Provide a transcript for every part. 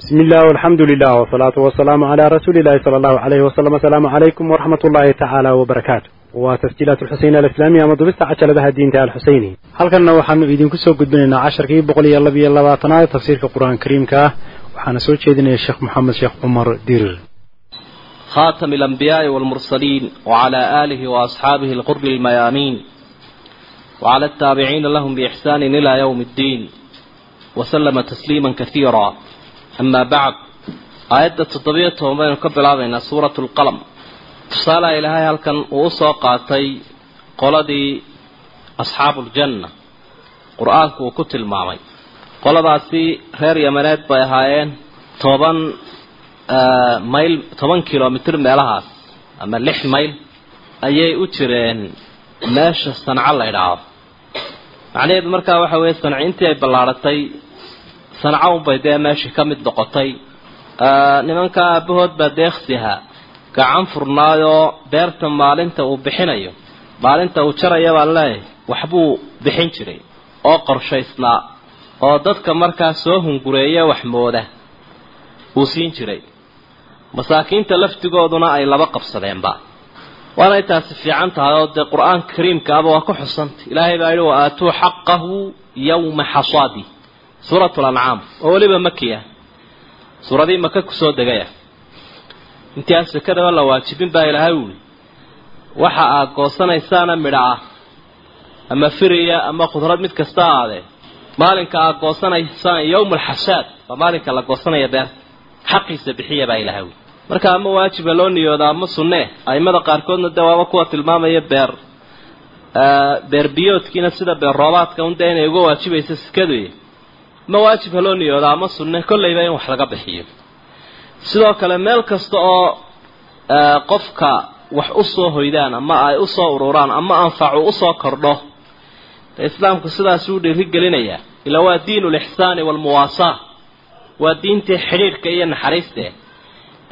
بسم الله والحمد لله والصلاة والسلام على رسول الله صلى الله عليه وسلم السلام عليكم ورحمة الله تعالى وبركاته وتسجيلات الحسين الإسلامية مضبست عشر لها الدين تعالى الحسيني هل كان وحن إذن كسو قدبنا عشر كي بقولي الله بي الله واتنا تفسير القرآن الكريم كاه وحنا سوى شيدنا الشيخ محمد شيخ عمر دير خاتم الأنبياء والمرسلين وعلى آله وأصحابه الغر الميامين وعلى التابعين لهم بإحسان إلى يوم الدين وسلم تسليما كثيرا أما بعد آيات التطبيع وبين قبل هذا سورة القلم فصال إلهي هل كان وصى قاتي قلدي أصحاب الجنة قرآن وكتل معي قلداسي خير يمنات بيهايين طبعا mayl toban kilomitr meelahaas ama lix mayl ayay u jireen meesha sanco la ydhaahdo macnaheedu markaa waxa weeye sanco intii ay ballaadhatay sanco unbay dee meeshii ka mid noqotay. Nimanka aabahood baa deeqsiha gacan furnaayoo beerta maalinta uu bixinayo maalinta uu jaraya baan leeyahay waxbuu bixin jiray oo qorshaysnaa oo dadka markaa soo hungureeya waxmooda uu siin jiray. Masaakiinta laftigooduna ay laba qabsadeenba. Waana intaasi fiican tahay oo dee qur'aanka kariimka aba waa ku xusanta ilaahay baa yihi wa aatuu xaqahu yawma xasaadi suurat lancaam oo weliba maki ah. Suuradii maka ku soo degaya intii aan sekadaba la waajibin baa ilaahay uli waxa aad goosanaysaana midha ah ama firiya ama khudrad mid kasta aadee maalinka aad goosanaysaan yawma alxasaad waa maalinka la goosanaya beerta xaqiisa bixiya baa ilahay uli marka ama waajiba loo niyooda ama sunne aimada qaarkoodna dee waaba kuwa tilmaamaya beer beer biyoodkiina sida beer roobaadka un dee inay uga waajibayso sikaduy ama waajib ha loo niyooda ama sunne kollayba in wax laga bixiyo. Sidoo kale meel kasta oo qofka wax u soo hoydaan ama ay u soo ururaan ama anfacu u soo kordho islaamku sidaasuu dhiirigelinayaa ilaa waa diin lixsaani waalmuwaasaa waa diintii xidhiidhka iyo naxariiste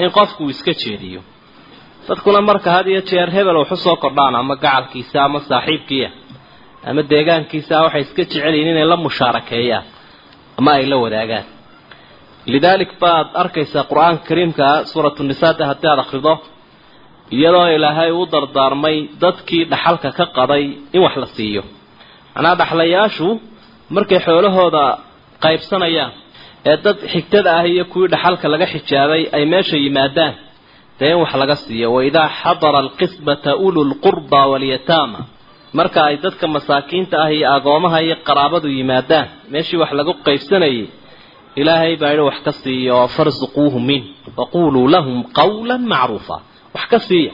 in qofku uu iska jeediyo. Dadkuna marka had iyo jeer hebel wax u soo kordhaan ama gacalkiisa ama saaxiibkiia ama deegaankiisa waxay iska jecelyihin inay la mushaarakeeyaan ama ay la wadaagaan. Lidaalik baad arkaysaa qur'aanka kariimkaa suuratu nisaada haddii aada akhrido iyadoo ilaahay uu dardaarmay dadkii dhaxalka ka qaday in wax la siiyo. Macnaa dhaxlayaashu markay xoolahooda qaybsanayaan ee dad xigtada ah iyo kuwii dhaxalka laga xijaabay ay meesha yimaadaan dee in wax laga siiyo. Waidaa xadara alqismata ulu lqurba walyataama marka ay dadka masaakiinta ah iyo agoomaha iyo qaraabadu yimaadaan meeshii wax lagu qaybsanayay ilaahay baa yihi wax ka siiya oo farsuquuhu min waquluu lahum qawlan macruufa. Wax ka siiya.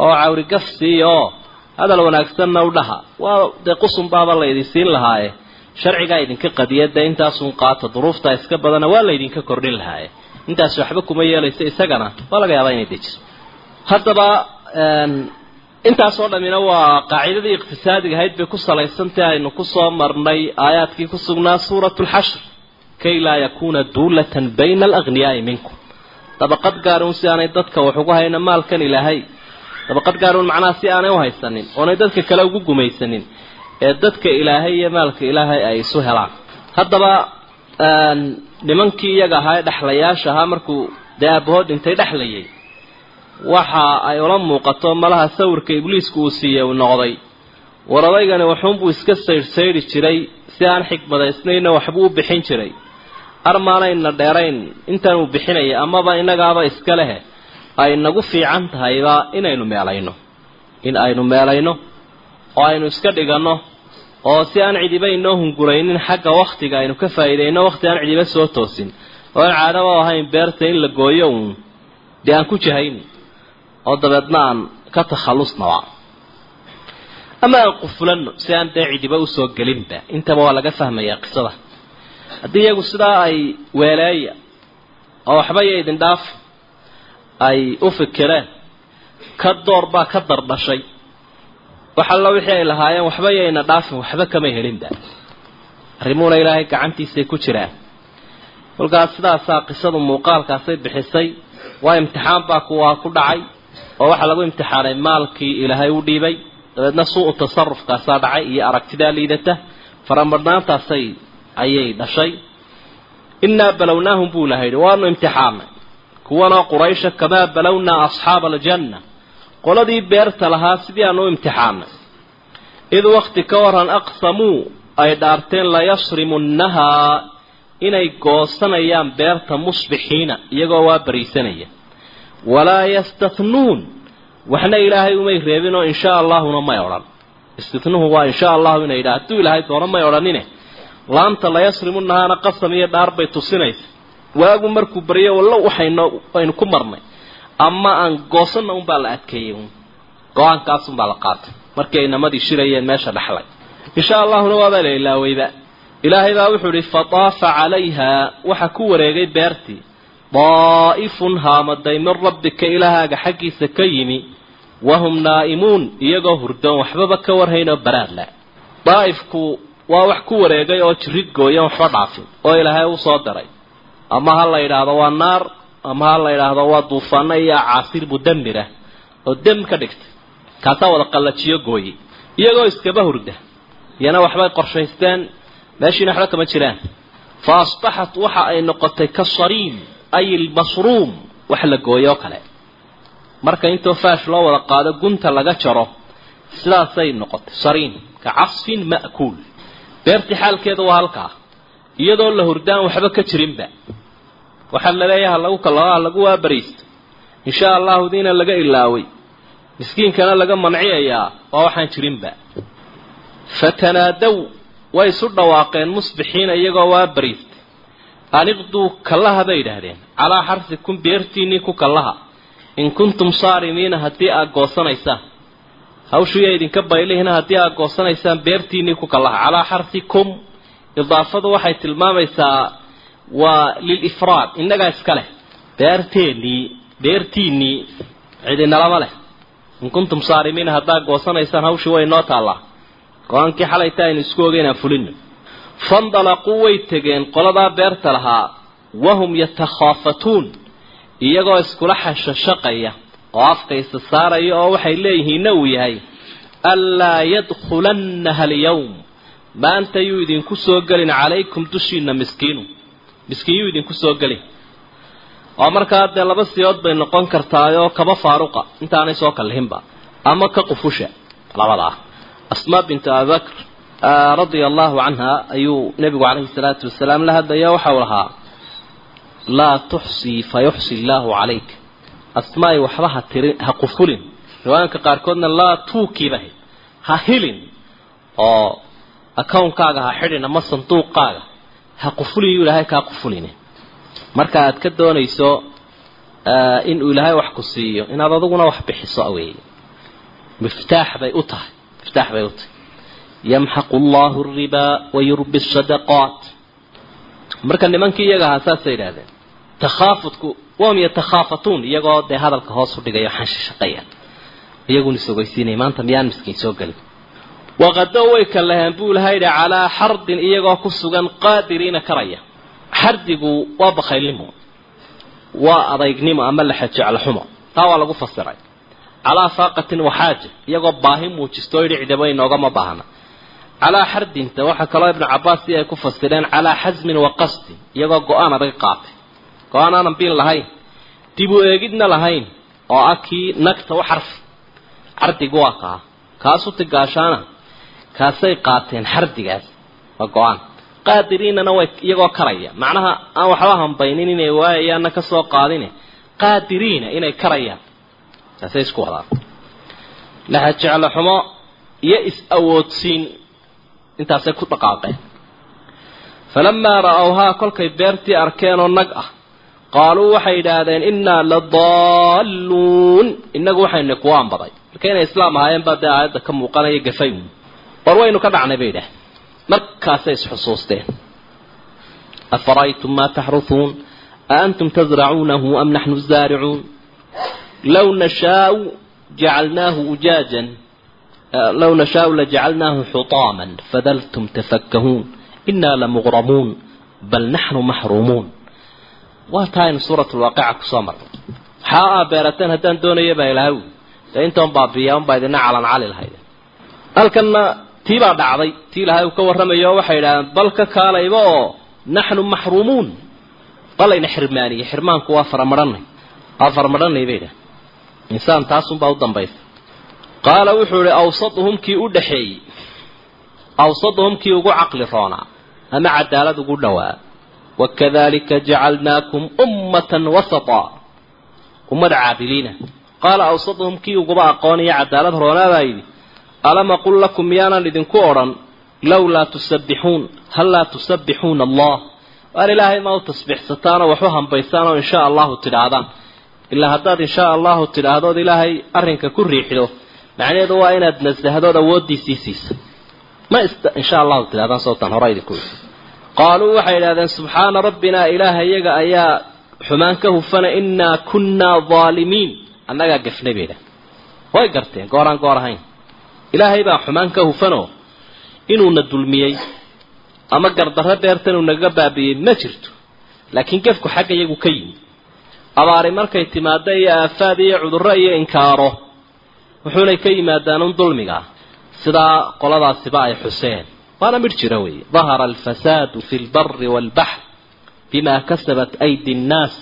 Oo cawrigaf siiya oo hadal wanaagsanna u dhaha. Waa dee qusunbaaba la idin siin lahaaye. Sharcigaa idinka qadiya dee intaasun qaata duruuftaa iska badana waa laydinka kordhin lahaaye. Intaas waxba kuma yeelaysa isagana waa laga yaabaa inay dejiso. Haddaba intaasoo dhammina waa qaacidadii iqtisaadiga ahayd bay ku salaysantay aynu ku soo marnay aayaadkii ku sugnaa suuratu lxashr kay laa yakuuna duulatan bayna alagniyaai minkum. Dabaqad gaarun si aanay dadka wax ugu hayna maalkan ilaahay. Dabaqad gaarun macnaha si aanay uhaysanin oonay dadka kale ugu gumaysanin ee dadka ilaahay iyo maalka ilaahay ay isu helaan. Haddaba nimankii iyaga ahaa ee dhexlayaasha ahaa markuu dee aabahood dhintay dhexlayay waxa ay ula muuqato malaha sawirka ibliisku uu siiyey uu noqday. War odaygani waxuunbuu iska saydhsaydhi jiray si aan xikmadaysnayna waxbuu u bixin jiray. Armaanayna dheerayn intan uu bixinaya amaba innagaaba iska lehe ay nagu fiican tahayba inaynu meelayno. In aynu meelayno oo aynu iska dhiganno oo si aan cidiba inoo hunguraynin xagga waktiga aynu ka faa'iidayno wakti aan cidiba soo toosin. Oo caadaba ahayn beerta in la gooyo uun dee aan ku jahayni oo dabeedna aan ka takhallusnaba. Ama aan qufulano si aan dee u soo gelinba intaba waa laga fahmayaa qisada. Haddii iyagu sidaa ay weeleeya oo waxba iyo idin dhaaf ay u fikireen ka door baa ka dardhashay wax alla wixii ay lahaayeen waxba yayna dhaafin waxba kama helinba. Arrimuhuna ilaahay gacantiisay ku jiraan. Kolkaas sidaasaa qisadu muuqaalkaasay bixisay waa imtixaan baa kuwaa ku dhacay oo waxaa lagu imtixaanay maalkii ilaahay u dhiibay dabeedna suu-u tasarufkaasaa dhacay iyo aragtidaa liidata faramadhnaantaasay ayay dhashay. Innaa balownaahum buu ilaha yidhi waanu imtixaanay. Kuwanoo quraysha kamaa balownaa asxaaba aljanna. Qoladii beerta lahaa sidii aanu u imtixaanay. Id wakti ka waran aqsamuu ay dhaarteen layasrimunnahaa inay goosanayaan beerta musbixiina iyagoo waa bariisanaya walaa yastatnuun waxna ilaahay umay reebinoo insha allahuna may odhan. Istitnuhu waa insha allahu inay yidhaha hadduu ilaahay doono may odhanine. Laamta layasrimunnahaana qasam iyo dhaar bay tusinaysa. Waagu markuu baryo wallo waxayno aynu ku marnay. Ama aan goosanna unbaa la adkeeyey go'aankaasunbaa la qaatay. Markii ay namadii shirayeen meesha dhexlay insha allahuna waabaa la ilaaweyba ilaahay baa wuxuu ihi fataafa calayha waxa ku wareegay beertii daa'ifun haamaday min rabbika ilaahaaga xaggiisa ka yimi wahum naa'imuun iyagoo hurdoon waxbaba ka warhaynoo baraadla daa'ifku waa wax ku wareegay oo jirid gooyan waxba dhaafin oo ilaahay u soo daray ama ha la yidhaahdo waa naar ama ha la yidhaahdo waa duufaano iyo acaasiir mudamira oo dem ka dhigtay kaasaa wada qallajiyo gooyey iyagoo iskaba hurda iyana waxbay qorshaysteen meeshiina waxba kama jiraan fa asbaxat waxa ay noqotay ka sariim ay ilmasruum wax la gooyo kale. marka intoo faash loo wada qaado gunta laga jaro sidaasay noqotay. sariim ka casfin ma'kuul. beertii xaalkeeda waa halkaa. iyadoo la hurdaan waxba ka jirinba. waxaa la leeyaha lagu kalaa lagu waabariisto insha allahu diina laga ilaaway. miskiinkana laga manciyayaa waa waxaan jirinba. fatanaadow way isu dhawaaqeen musbixiina iyagoo waa bariistay aniqduu kallaha bay yidhaahdeen calaa xarsikum beertiinnii ku kallaha. In kuntum saarimiina haddii aad goosanaysaan hawshuiya idinka baylihina haddii aad goosanaysaan beertiinnii ku kallaha. Calaa xarsikum idaafadu waxay tilmaamaysaa waa lilifraad innagaa iska leh. Beerteennii beertiinnii cidinalama leh. In kuntum saarimiina haddaad goosanaysaan hawshii way noo taallaa. Go'aankii xalayta aynu isku ogeynaan fulino fandalaquu way tegeen qoladaa beerta lahaa wahum yatakhaafatuun iyagoo iskula xashashaqaya oo afkaysa saaraya oo waxay leeyihiinna uu yahay anlaa yadkhulannaha alyawm maanta yuu idinku soo gelin calaykum dushiina miskiinu. Miskiin yuu idinku soo gelin. Oo markaa dee laba siyood bay noqon kartaayoo kaba faaruqa intaanay soo kallihinba ama ka qufusha labadaa. Asmaa bintu abibakr radia allahu canha ayuu nebigu calayhi salaatu wasalaam la hadlaya waxau lahaa laa tuxsii fa yuxsi illaahu calayk asmaai waxba ha tirin ha qufulin riwaayanka qaarkoodna laa tuukiiba ha hilin oo akownkaaga ha xidhin ama sanduuqaaga ha qufulin yuu ilaahay kaa qufulini marka aad ka doonayso inuu ilaahay wax ku siiyo inaad aduguna wax bixiso weeye miftaax bay u tahay miftaax bay u tahay yamxaqu allahu alribaa wayurbi sadaqaat marka nimankii iyaga ahaa saasay yidhahdeen takhaafudku wahum yatakhaafatuun iyagoo dee hadalka hoos u shaqeeyaan iyaguna isogeysiinaya maanta miyaan miskiin soo gelin? Waqado way ka laheen buu ilahay yidhi calaa xardin iyagoo ku sugan qaadiriina karaya. Xardigu waa bakhaylnimo waa adaygnimo ama laxajeclxumo taa waa lagu fasiray. Calaa faaqatin waxaaja iyagoo baahi muujisto yidhi cidaba inoogama baahna calaa xardinta waxaa kaloo ibnu cabaas si ay ku fasireen calaa xasmin wa qasdin iyagoo go'aan adag qaatay go'aan aanan biin lahayn dib u eegidna lahayn oo ah kii nagta u xarfi xardigu waa kaa kaasu tigaashaana kaasay qaateen xardigaas waa go'aan qaadiriinana way iyagoo karaya macnaha aan waxba hambaynin inay waayayaanna ka soo qaadine qaadiriina inay karayaan taasay isku wadaan laxa jeclo xumo iyo is-awoodsiin intaasay ku dhaqaaqeen. Falamaa ra'owhaa kolkay beertii arkeenoo nag ah. Qaaluu waxay yidhaahdeen innaa la daalluun. Innagu waxaynu kuwa anbaday marka inay islaam ahaayeen baa dee aayadda ka muuqanaya gafay war waynu ka dhacnay bay yidhahdeen markaasay isxusuusteen. Afara'aytum maa taxrusuun? Aantum tasracuunahu am naxnu zaaricuun? Low nashaau jacalnaahu ujaajan low nashaau lajacalnaahu xutaaman fadaltum tafakkahuun inaa lamuqramuun bal naxnu maxruumuun waa taa aynu suurat lwaaqica ku soo marnay maxaa aa beerateen haddaan doonaya baa ilahay wi dee intoon baabiiya unbaa idina calan cali lahayd halkanna tii baa dhacday tii ilahay uu ka warramayo waxay yidhahdeen bal ka kaalayba oo naxnu maxruumuun waa qaala wuxuu ihi awsaduhum kii u dhaxeeyey awsaduhum kii ugu caqli roonaa ama cadaalad ugu dhowaa. Wakadalika jacalnaakum ummatan wasata ummad caadiliina. Qaala awsaduhum kii uguba aqoon iyo cadaalad roonaa baa yidhi alam aqul lakum miyaanan idinku odhan lowlaa tusabbixuun hal laa tusabbixuuna allah waar ilaahay ma u tasbiixsataan oo waxu hambaysaan oo insha allahu tidhaahdaan. Ilaa haddaad insha allahu tidhaahdood ilaahay arrinka ku riixido macnaheedu waa inaad nasahdood awooddiisii siisa ma insha allahu tidhahdaan sootan hore idinku qaaluu waxay idhahdeen subxaana rabbinaa ilaaha iyaga ayaa xumaan ka hufana innaa kunnaa daalimiin annagaa gafnay bay idhahdeen way garteen gooraan goor ahayn. Ilaahay baa xumaan ka hufanoo inuuna dulmiyey ama gardarro beertan uu nagaga baabi'iyey ma jirto. Laakiin gefku xagga iyagu ka yimi abaari markay timaado iyo aafaad iyo cudurro iyo inkaaro wuxuunay ka yimaadaan un dulmigaa sidaa qoladaasiba ay xuseen. Waana midh jira weeye. Dahara alfasaadu fi lbari waalbaxr bima kasabat aydi nnaas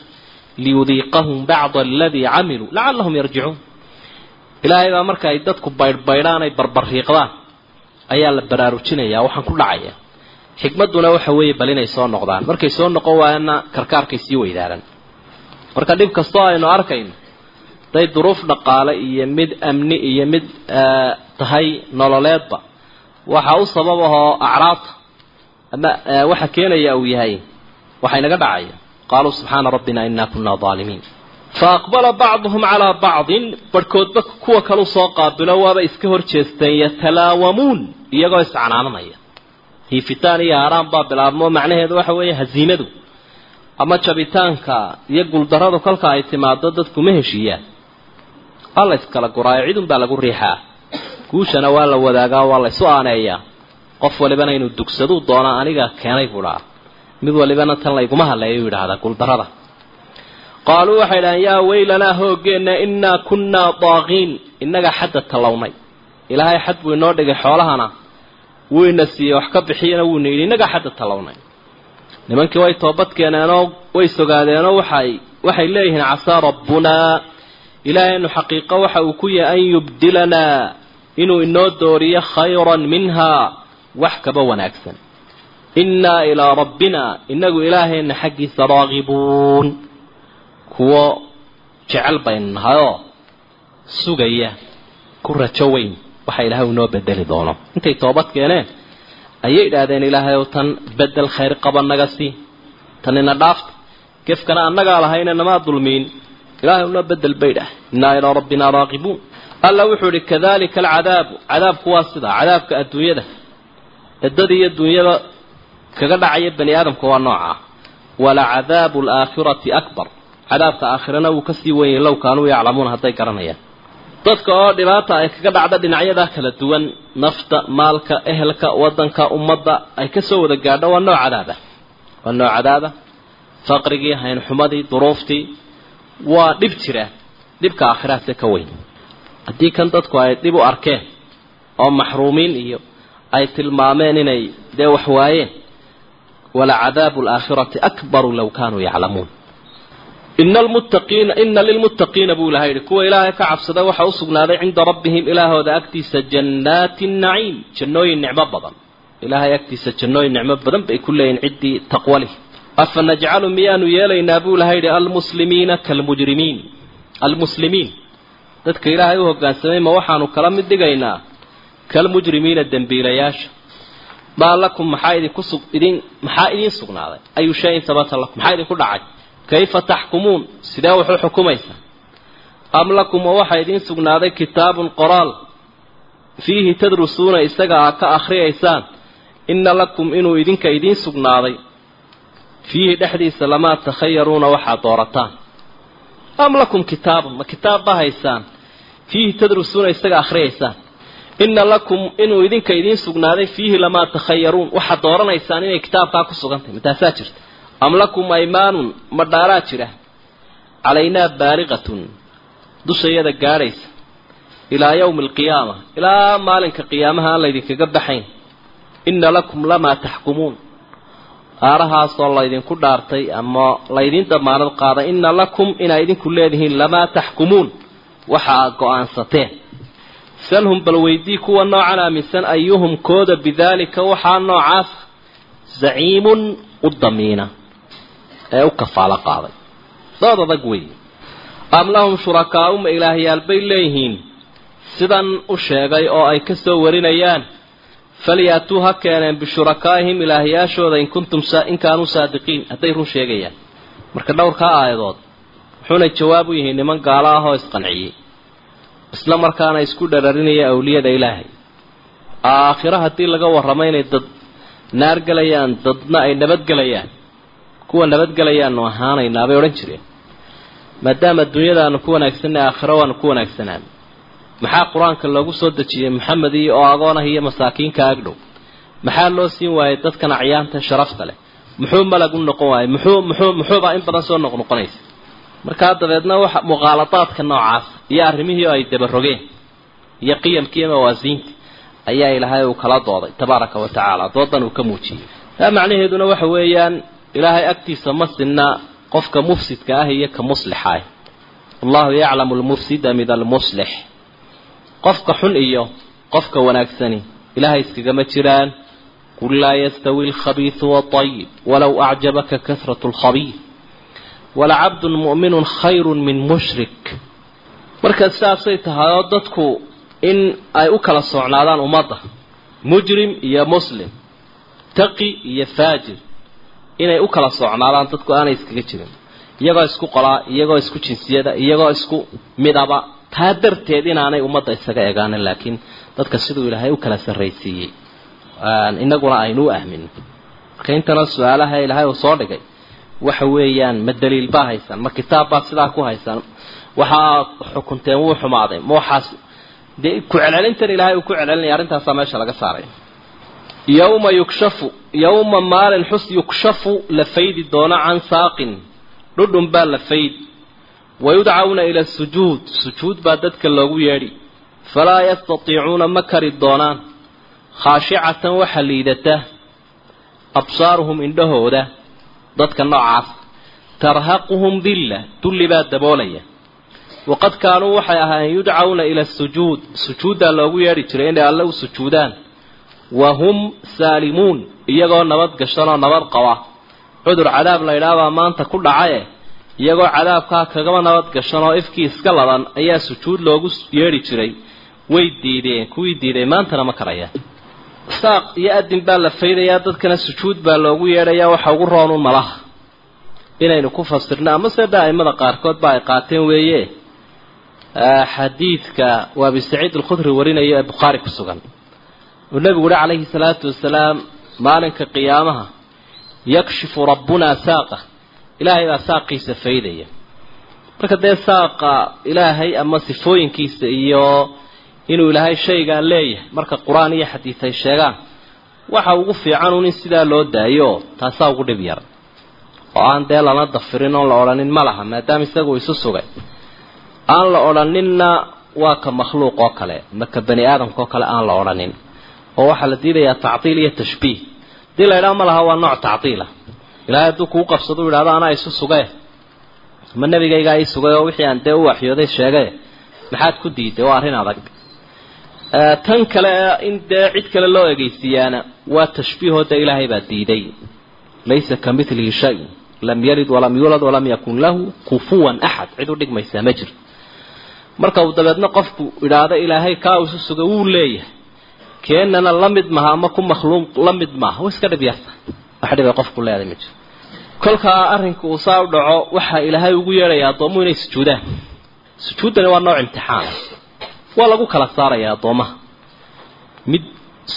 liyudiiqahum bacda aladii camiluu lacallahum yarjicuun. Ilaahay baa marka ay dadku baydhbaydhaan ay barbariiqdaan ayaa la baraarujinayaa waxaan ku dhacaya xikmadduna waxa weeye bal inay soo noqdaan. Markay soo noqon waayana karkaarkay sii weydaaran. Marka dhib kastoo aynu arkayno day duruuf dhaqaale iyo mid amni iyo mid tahay nololeedba. Waxa u sabab ahoo acraabta ama waxa keenaya uu yahay waxay naga dhacaya. Qaaluu subxaana rabbina inaa kunaa daalimiin fa aqbala bacduhum calaa bacdin barhkoodba kuwa kalu soo qaabilo waaba iska hor jeesteen yatalaawamuun iyagoo iscanaananaya hiifitaan iyo haaraan baa bilaabmo macnaheedu waxa weeye haziimadu. Ama jabitaanka iyo guuldarradu kolka ay timaado dadku ma heshiiyaan waa la yskala guraayo cidun baa lagu riixaa. Guushana waa la wadaagaa waa la ysu aaneeyaa. Qof walibana inuu dugsaduu doona aniga keenay buu dhaha mid walibana tan layguma hadleeyo yidhaahdaa guuldarrada qaaluu waxay idhahaan yaa weylanaa hoogeenna innaa kunnaa daaqiin. Innaga xadda tallawnay ilaahay xad buu inoo dhigay xoolahana. Wuu ina siiyey wax ka bixiyana wuuna yidhi innagaa xadda tallawnay nimankii way toobad keeneenoo way sogaadeenoo waxay waxay leeyihiin casaa rabbunaa ilaahaynu xaqiiqo waxa uu ku yahay an yubdilanaa inuu inoo dooriyo khayran minhaa wax kaba wanaagsan. Innaa ilaa rabbina inagu ilaahayna xaggiisa raagibuun. Kuwo jecel baynu nahayoo sugaya ku rajo weyn waxa ilaahay uu inoo bedeli doono. Intay toobad keeneen ayay idhaahdeen ilaahay ow tan bedel khayr qaba naga sii. Tanina dhaafta gefkana annagaa lahayna namaa dulmiin ilahay unoo bedel bay dhah innaa ilaa rabbinaa raaqibuun alla wuxuu idhi kadalika alcadaabu. Cadaabku waa sidaa cadaabka adduunyada. Eddada iyo dunyada kaga dhacaya bani aadamka waa noocaa walacadaabu alaakhirati akbar. Cadaabka aakhirana wuu ka sii wenyay low kaanuu yaclamuuna hadday garanayaan. Dadka oo dhibaata ay kaga dhacda dhinacyadaa kala duwan nafta maalka ehelka wadanka ummadda ay ka soo wada gaadho waa nooc cadaaba waa nooc cadaaba faqrigii haynxumadii duruuftii waa dhib jira dhibka aakhiraadse ka weyn. Haddii kan dadku ay dhib u arkeen oo maxruumiin iyo ay tilmaameen inay dee wax waayeen walacadaabu alaakhirati akbaru low kaanuu yaclamuun. Ina almuttaqiina ina lilmuttaqiina buu ilahay yihi kuwa ilaahay ka cabsada waxaa u sugnaaday cinda rabbihim ilaahooda agtiisa jannaati naciim jannooyin nicmo badan. Ilaahay agtiisa jannooyin nicmo badan bay ku leeyihiin ciddii taqwa lih afa najcalu miyaanu yeelaynaa buu ilahay yihi almuslimiina kalmujrimiin almuslimiin dadka ilaahay u hoggaansamay ma waxaanu kala mid dhigaynaa kalmujrimiina dembiilayaasha maa lakum maxaa idinku sug idin maxaa idiin sugnaaday ayu shayin sabata lakum maxaa idinku dhacay kayfa taxkumuun sidee wax u xukumaysa am lakum oo waxaa idiin sugnaaday kitaabun qoraal fiihi tadrusuuna isaga aa ka akhriyaysaan inna lakum inuu idinka idiin sugnaaday fiihi dhexdiisa lamaa takhayaruuna waxaad doorataan am lakum kitaabun ma kitaab ba haysaan fiihi tadrusuuna isaga akhriyaysaan inna lakum inuu idinka idiin sugnaaday fiihi lamaa takhayaruun waxaad dooranaysaan inay kitaabkaa ku sugan tahay mataasaa jirta am lakum aymaanun ma dhaaraa jira calaynaa baaliqatun dushayada gaadhaysa ilaa yawmi alqiyaama ilaa maalinka qiyaamaha aan laydinkaga baxayn inna lakum lamaa taxkumuun aarahaasoo laydinku dhaartay ama laydin damaanad qaaday inna lakum inaa idinku leedihiin lamaa taxkumuun waxa aad go'aansateen salhum bal weydii kuwa noocan aaminsan ayuhum kooda bidaalika waxaa noocaas zaciimun u damiina. Ee u kafaalo qaaday. Dood adag weeye am lahum shurakaau ma ilaahyaal bay leeyihiin? Sidan u sheegay oo ay ka soo warinayaan falyaatuu ha keeneen bishurakaa'ihim ilaahyaashooda in kuntum in kaanuu saadiqiin hadday run sheegayaan marka dhowrkaa aayadood wuxuuna jawaab u yihiin niman gaalo ah oo isqanciyey isla markaana isku dhararinaya awliyada ilaahay aakhiro haddii laga warramo inay dad naar gelayaan dadna ay nabadgelayaan kuwa nabadgelayaanu ahaanaynaa bay odhan jireen maadaama dunyadaanu ku wanaagsanay aakhiro waanu ku wanaagsanaan maxaa qur'aanka loogu soo dejiyey maxamed iyo oo agoonah iyo masaakiinka agdhow maxaa loo siin waayey dadkan acyaanta sharafta leh? Muxuu malag u noqon waayey? Muxuu muxuu muxuubaa in badan soo noqnoqonaysa markaa dabeedna waxa muqaaladaadka noocaas iyo arrimihii ay dabarogeen iyo qiyamkii mawaasiinta ayaa ilaahay uu kala dooday tabaaraka wa tacaala. Doodan uu ka muujiyey. Taa macnaheeduna waxa weeyaan ilaahay agtiisa ma sinna qofka mufsidka ah iyo ka muslixa ah allahu yaclamu lmufsida min almuslix qofka xun iyo qofka wanaagsani ilaahay iskagama jiraan. Qul laa yastawi alkhabiisu waayib walow acjabaka kasratu lkhabiis walacabdun mu'minun khayrun min mushrik. Marka sidaasay tahay oo dadku in ay u kala socnaadaan ummadda mujrim iyo muslim taqi iyo faajir inay u kala socnaadaan dadku aanay iskaga jirin. Iyagoo isku qolaa iyagoo isku jinsiyada iyagoo isku midaba taa darteed inaanay ummadda isaga egaanin laakiin dadka siduu ilaahay u kala sarraysiiyey inaguna aynu u ahmin marka intana su'aalaha ilaahay uu soo dhigay waxa weeyaan ma daliil baa haysaan ma kitaab baa sidaa ku haysaan waxaa xukunteen wuu xumaaday. Ma waxaas dee ku celcelintan ilaahay uu ku celcelinaya arrintaasaa meesha laga saaray. Yowma yukshafu yowma maalin xus yukshafu la faydi doono can saaqin. Dhudhun baa la faydi wayudcawna ila sujuud sujuud baa dadka loogu yeedhi falaa yastatiicuuna ma kari doonaan khaashicatan waxa liidata absaaruhum indhahooda dadka noocaas tarhaquhum dilla dulli baa daboolaya waqad kaanuu waxay ahaayeen yudcawna ila sujuud sujuuddaa loogu yeedhi jiray inay alle u sujuudaan wa hum saalimuun iyagoo nabad gashanoo nabad qaba cudur cadaab la ydhaabaa maanta ku dhacaye iyagoo cadaabkaa kagaba nabad gashan oo ifkii iska ladan ayaa sujuud loogu yeedhi jiray. Way diideen kuwii diiday maantana ma karayaan saaq iyo adin baa la faydayaa dadkana sujuud baa loogu yeedhayaa waxa ugu roonun malaha inaynu ku fasirno ama se dha aimada qaarkood ba ay qaateen weeye. Xadiidka waa abi saciid alkhudri warinayo ee bukhaari ku sugan. Uu nebigu uhi calayhi salaatu wasalaam maalinka qiyaamaha yakshifu rabbunaa saaqa ilaahay baa saaqiisa faydaya. Marka dee saaqa ilaahay ama sifooyinkiisa iyo inuu ilaahay shaygaa leeyahay marka qur'aan iyo xadiid ay sheegaan waxa ugu fiican un in sidaa loo daayo taasaa ugu dhib yar. Oo aan dee lana dafirin oon la odhanin ma laha maadaama isagu isu sugay. Aan la odhaninna waa ka makhluuq oo kale ma ka bani aadamka oo kale aan la odhanin. Oo waxaa la diidayaa tactiil iyo tashbiih. Hadii la ydhaha ma laha waa nooc tactiila ilahay hadduu kuu qabsado u yidhahdo anaa isu sugee ama nebigaygaa ii sugay oo wixii aan dee u waxyooday sheegay maxaad ku diiday waa arrin adag. Tan kale in dee cid kale loo egeysiiyaana waa tashbiihoo dee ilaahay baa diiday laysa ka milihi shay. Lam yalid walam yuulad walam yakun lahu kufuwan axad cid u dhigmaysaa ma jirto marka uu dabeedna qofku idhaahdo ilaahay kaa isu sugay wuu leeyahay. Keenana la mid maha ama ku makhluuq la mid maaha. Iska dhib yarta wax dhibay qofku leeday ma jiro kolkaa arrinka uu saa u dhaco waxaa ilaahay ugu yeedhaya addoomuhu inay sujuudaan. Sujuuddani waa nooc imtixaana waa lagu kala saaraya addoomaha. Mid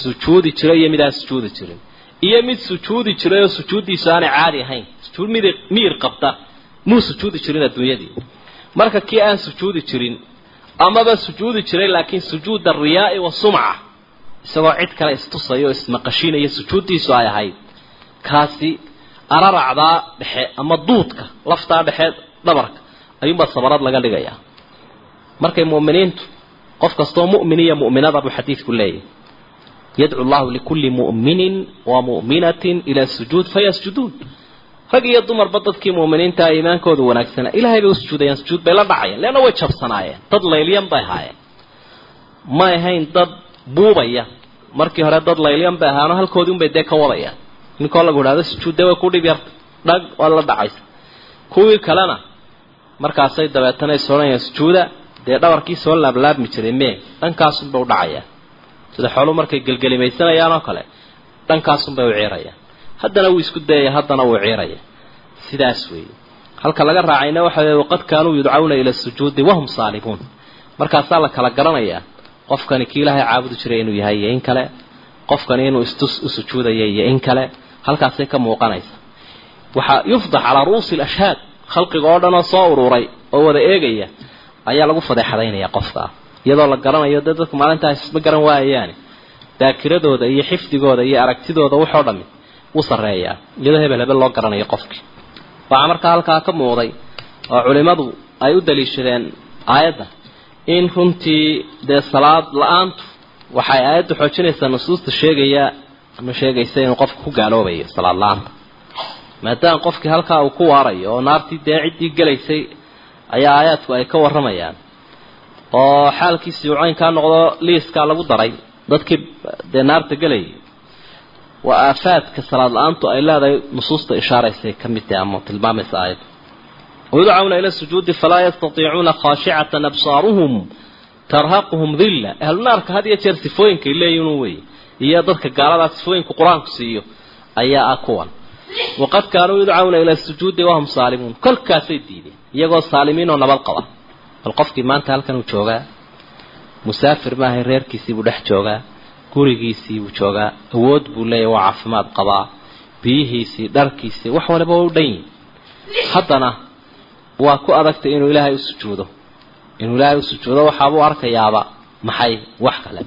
sujuudi jira iyo mid aan sujuudi jirin. Iyo mid sujuudi jiray oo sujuuddiisu aanay caadi ahayn. Sujuud mid miyir qabta muu sujuudi jirin adduunyadii. Marka kii aan sujuudi jirin amaba sujuudi jiray laakiin sujuud alriyaai wasumca isagoo cid kale istusaya oo ismaqashiinaya sujuuddiisu ay ahayd kaasi araracdaa dhexe ama duudka laftaa dhexe dhabarka ayuunbaa sabarad laga dhigayaa. Markay mu'miniintu qof kastoo mu'min iyo mu'minada buu xadiidku leeyahay. Yadcu llahu likulli mu'minin wa mu'minatin ila sujuud fayasjuduun. Rag iyo dumarba dadkii mu'miniinta iimaankooda wanaagsana ilaahay bay u sujuudayaan sujuud bay la dhacayeen leanna way jabsanaayeen dad laylyan bay ahaayeen. May ahayn dad buubaya markii hore dad laylyan bay ahaano halkoodii unbay dee ka wadayaan ninkoo lagu idhahdo sujuudde way ku dhib yarta dhag waad la dhacaysa. Kuwii kalena markaasay dabeetana is odhanayaan sujuuda dee dhabarkii soo laablaabmi jiray mee dhankaasunbay u dhacayaan. Sida xooluu markay gelgelimaysanayaan oo kale dhankaasunbay u ciirayaan. Haddana wuu isku dayaya haddana wuu ciiraya. Sidaas weeye. Halka laga raacayna waxa weye waqad kaanuu yudcawna ila sujuudi wahum saalibuun markaasaa la kala garanayaa qofkani kii ilaahay caabudi jiray inuu yahay iyo in kale. Qofkani inuu istus u sujuudaya iyo in kale halkaasay ka muuqanaysa. Waxaa yufdax calaa ru'uusi alashhaad khalqiga oo dhan oo soo ururay oo wada eegaya ayaa lagu fadeexadaynaya qofka. Iyadoo la garanayo dee dadku maalintaas isma garan waayayaani daakiradooda iyo xifdigooda iyo aragtidooda waxoo dhami wuu sarreeyaa iyadoo hebel hebel loo garanayo qofkii waxaa markaa halkaa ka muuqday oo culimmadu ay u daliishadeen aayadda in runtii dee salaad la'aantu waxay aayaddu xoojinaysaa nusuusta sheegaya ama sheegaysa inuu qofku ku gaaloobayo salaad la'aanta maadaama qofkii halkaa uu ku waarayo oo naartii dee ciddii gelaysay ayaa aayaadku ay ka warramayaan. Oo xaalkiisii uu caynkaa noqdo liiskaa lagu daray dadkii dee naarta gelayay waa aafaadka salaad la'aantu ay leedahay nusuusta ishaaraysay ka mid tahay ama tilmaamaysa aayadda wayudcawna ila sujuudi falaa yastatiicuuna khaashicatan absaaruhum tarhaquhum dilla ahlu naarka had iyo jeer sifooyinkay leeyihiin wey iyo dadka gaaladaa sifooyinku qur'aanku siiyo ayaa ah kuwan. Waqad kaanuu yudcawna ila sujuudi wahum saalimuun. Kolkaasay diideen iyagoo saalimiin oo nabad qaba. Bal qofkii maanta halkan uu joogaa musaafir maahay reerkiisii buu dhex joogaa gurigiisii buu joogaa awood buu leeyahy waa caafimaad qabaa biyihiisii dharkiisii wax waliba waa u dhan yihiin haddana waa ku adagtay inuu ilaahay u sujuudo. Inuu ilaahay u sujuudo waxaabuu arkayaaba maxay wax kale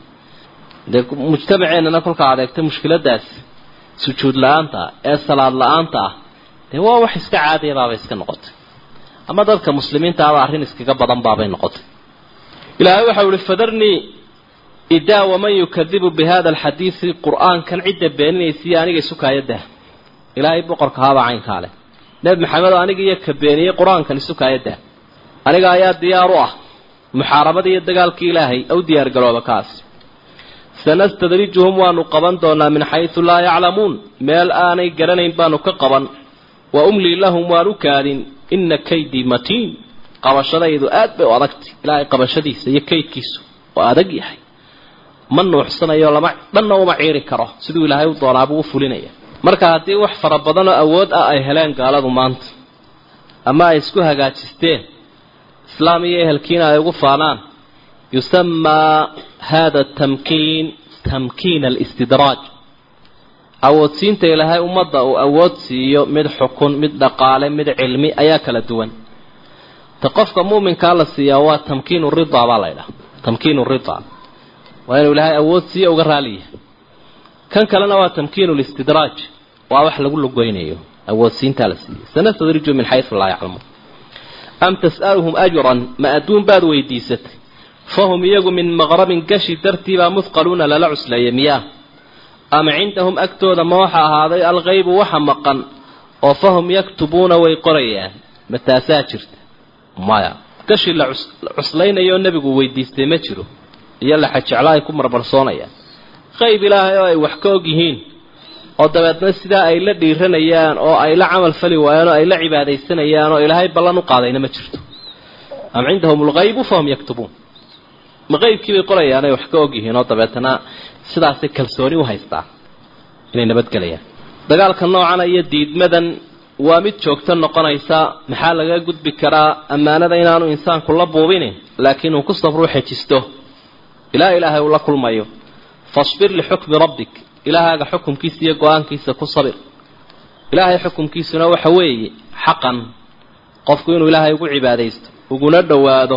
dee mujtamaceennana kolkaa adeegta mushkiladaas sujuud la'aanta ah ee salaad la'aanta ah dee waa wax iska caadiya baabay iska noqotay. Ama dadka muslimiinta aba arrin iskaga badan baabay noqotay. Ilaahay waxau ihi fadarnii idaa waman yukadibu bi hada alxadiidi qur'aankan cidda beeninaysiiyo aniga isukaayadah ilaahay boqorka haabaa caynkaa leh. Nebi maxamed oo aniga iyo ka beeniyey qur'aankan isukaayadah aniga ayaa diyaar u ah muxaarabada iyo dagaalkii ilaahay u diyaargarooba kaas sanastadrijuhum waanu qaban doonaa min xaysu laa yaclamuun meel aanay garanayn baanu ka qaban wa umlii lahum waan u kaadin ina kaydii matiin qabashadaydu aad bay u adagtay ilaahay qabashadiisa iyo kaydkiisu waa adag yahay ma nuuxsanayo lama dhanna uma ciiri karo siduu ilaahay u doonaabuu u fulinaya marka haddii wax fara badanoo awood ah ay heleen gaaladu maanta ama ay isku hagaajisteen islaam iyo ehelkiina ay ugu faanaan yusamaa hada tamkiin tamkiin alistidraaj awoodsiinta ilaahay ummadda uu awood siiyo mid xukun mid dhaqaale mid cilmi ayaa kala duwan ta qofka muuminkaa la siiyaa waa tamkiinu ridaa baa la ydhaha tamkiinu ridaa waa inuu ilaahay awood siiyo uga raaliya kan kalena waa tamkiinu listidraaj waa wax lagu lugeynayo awoodsiintaa la siiyey sanastadriju min xaysu laa yaclamuun am tas'aluhum ajran ma adduun baad weydiisatay fahum iyagu min maqrabin gashi dartiibaa muhqaluuna lala cusleeyay miyaa ama cindahum agtooda ma waxa ahaaday alkaybu waxa maqan oo fahum yaktubuuna way qorayaan ma taasaa jirta maya gashi la cuslaynayo nebigu weydiistay ma jiro iyo laxajeclo ay ku marmarsoonayaan qayb ilaahay oo ay wax ka og yihiin oo dabeedna sidaa ay la dhiiranayaan oo ay la camal fali waayaan oo ay la cibaadaysanayaan oo ilaahay ballan u qaadayna ma jirto am cindahum alkaybu fahum yaktubuun ma qaybkii bay qorayaan ay wax ka og yihiin oo dabeetana sidaasay kalsooni u haystaa inay nabadgelayaan dagaalka noocana iyo diidmadan waa mid joogto noqonaysa maxaa laga gudbi karaa ammaanada inaanu insaanku la buubinin laakiin uu ku safruu xejisto. Ilaa ilaahay uu la kulmayo. Fasbir lixukmi rabbik. Ilaahaaga xukumkiisa iyo go'aankiisa ku sabir. Ilaahay xukumkiisuna waxa weeye xaqan. Qofku inuu ilaahay ugu cibaadaysto uguna dhowaado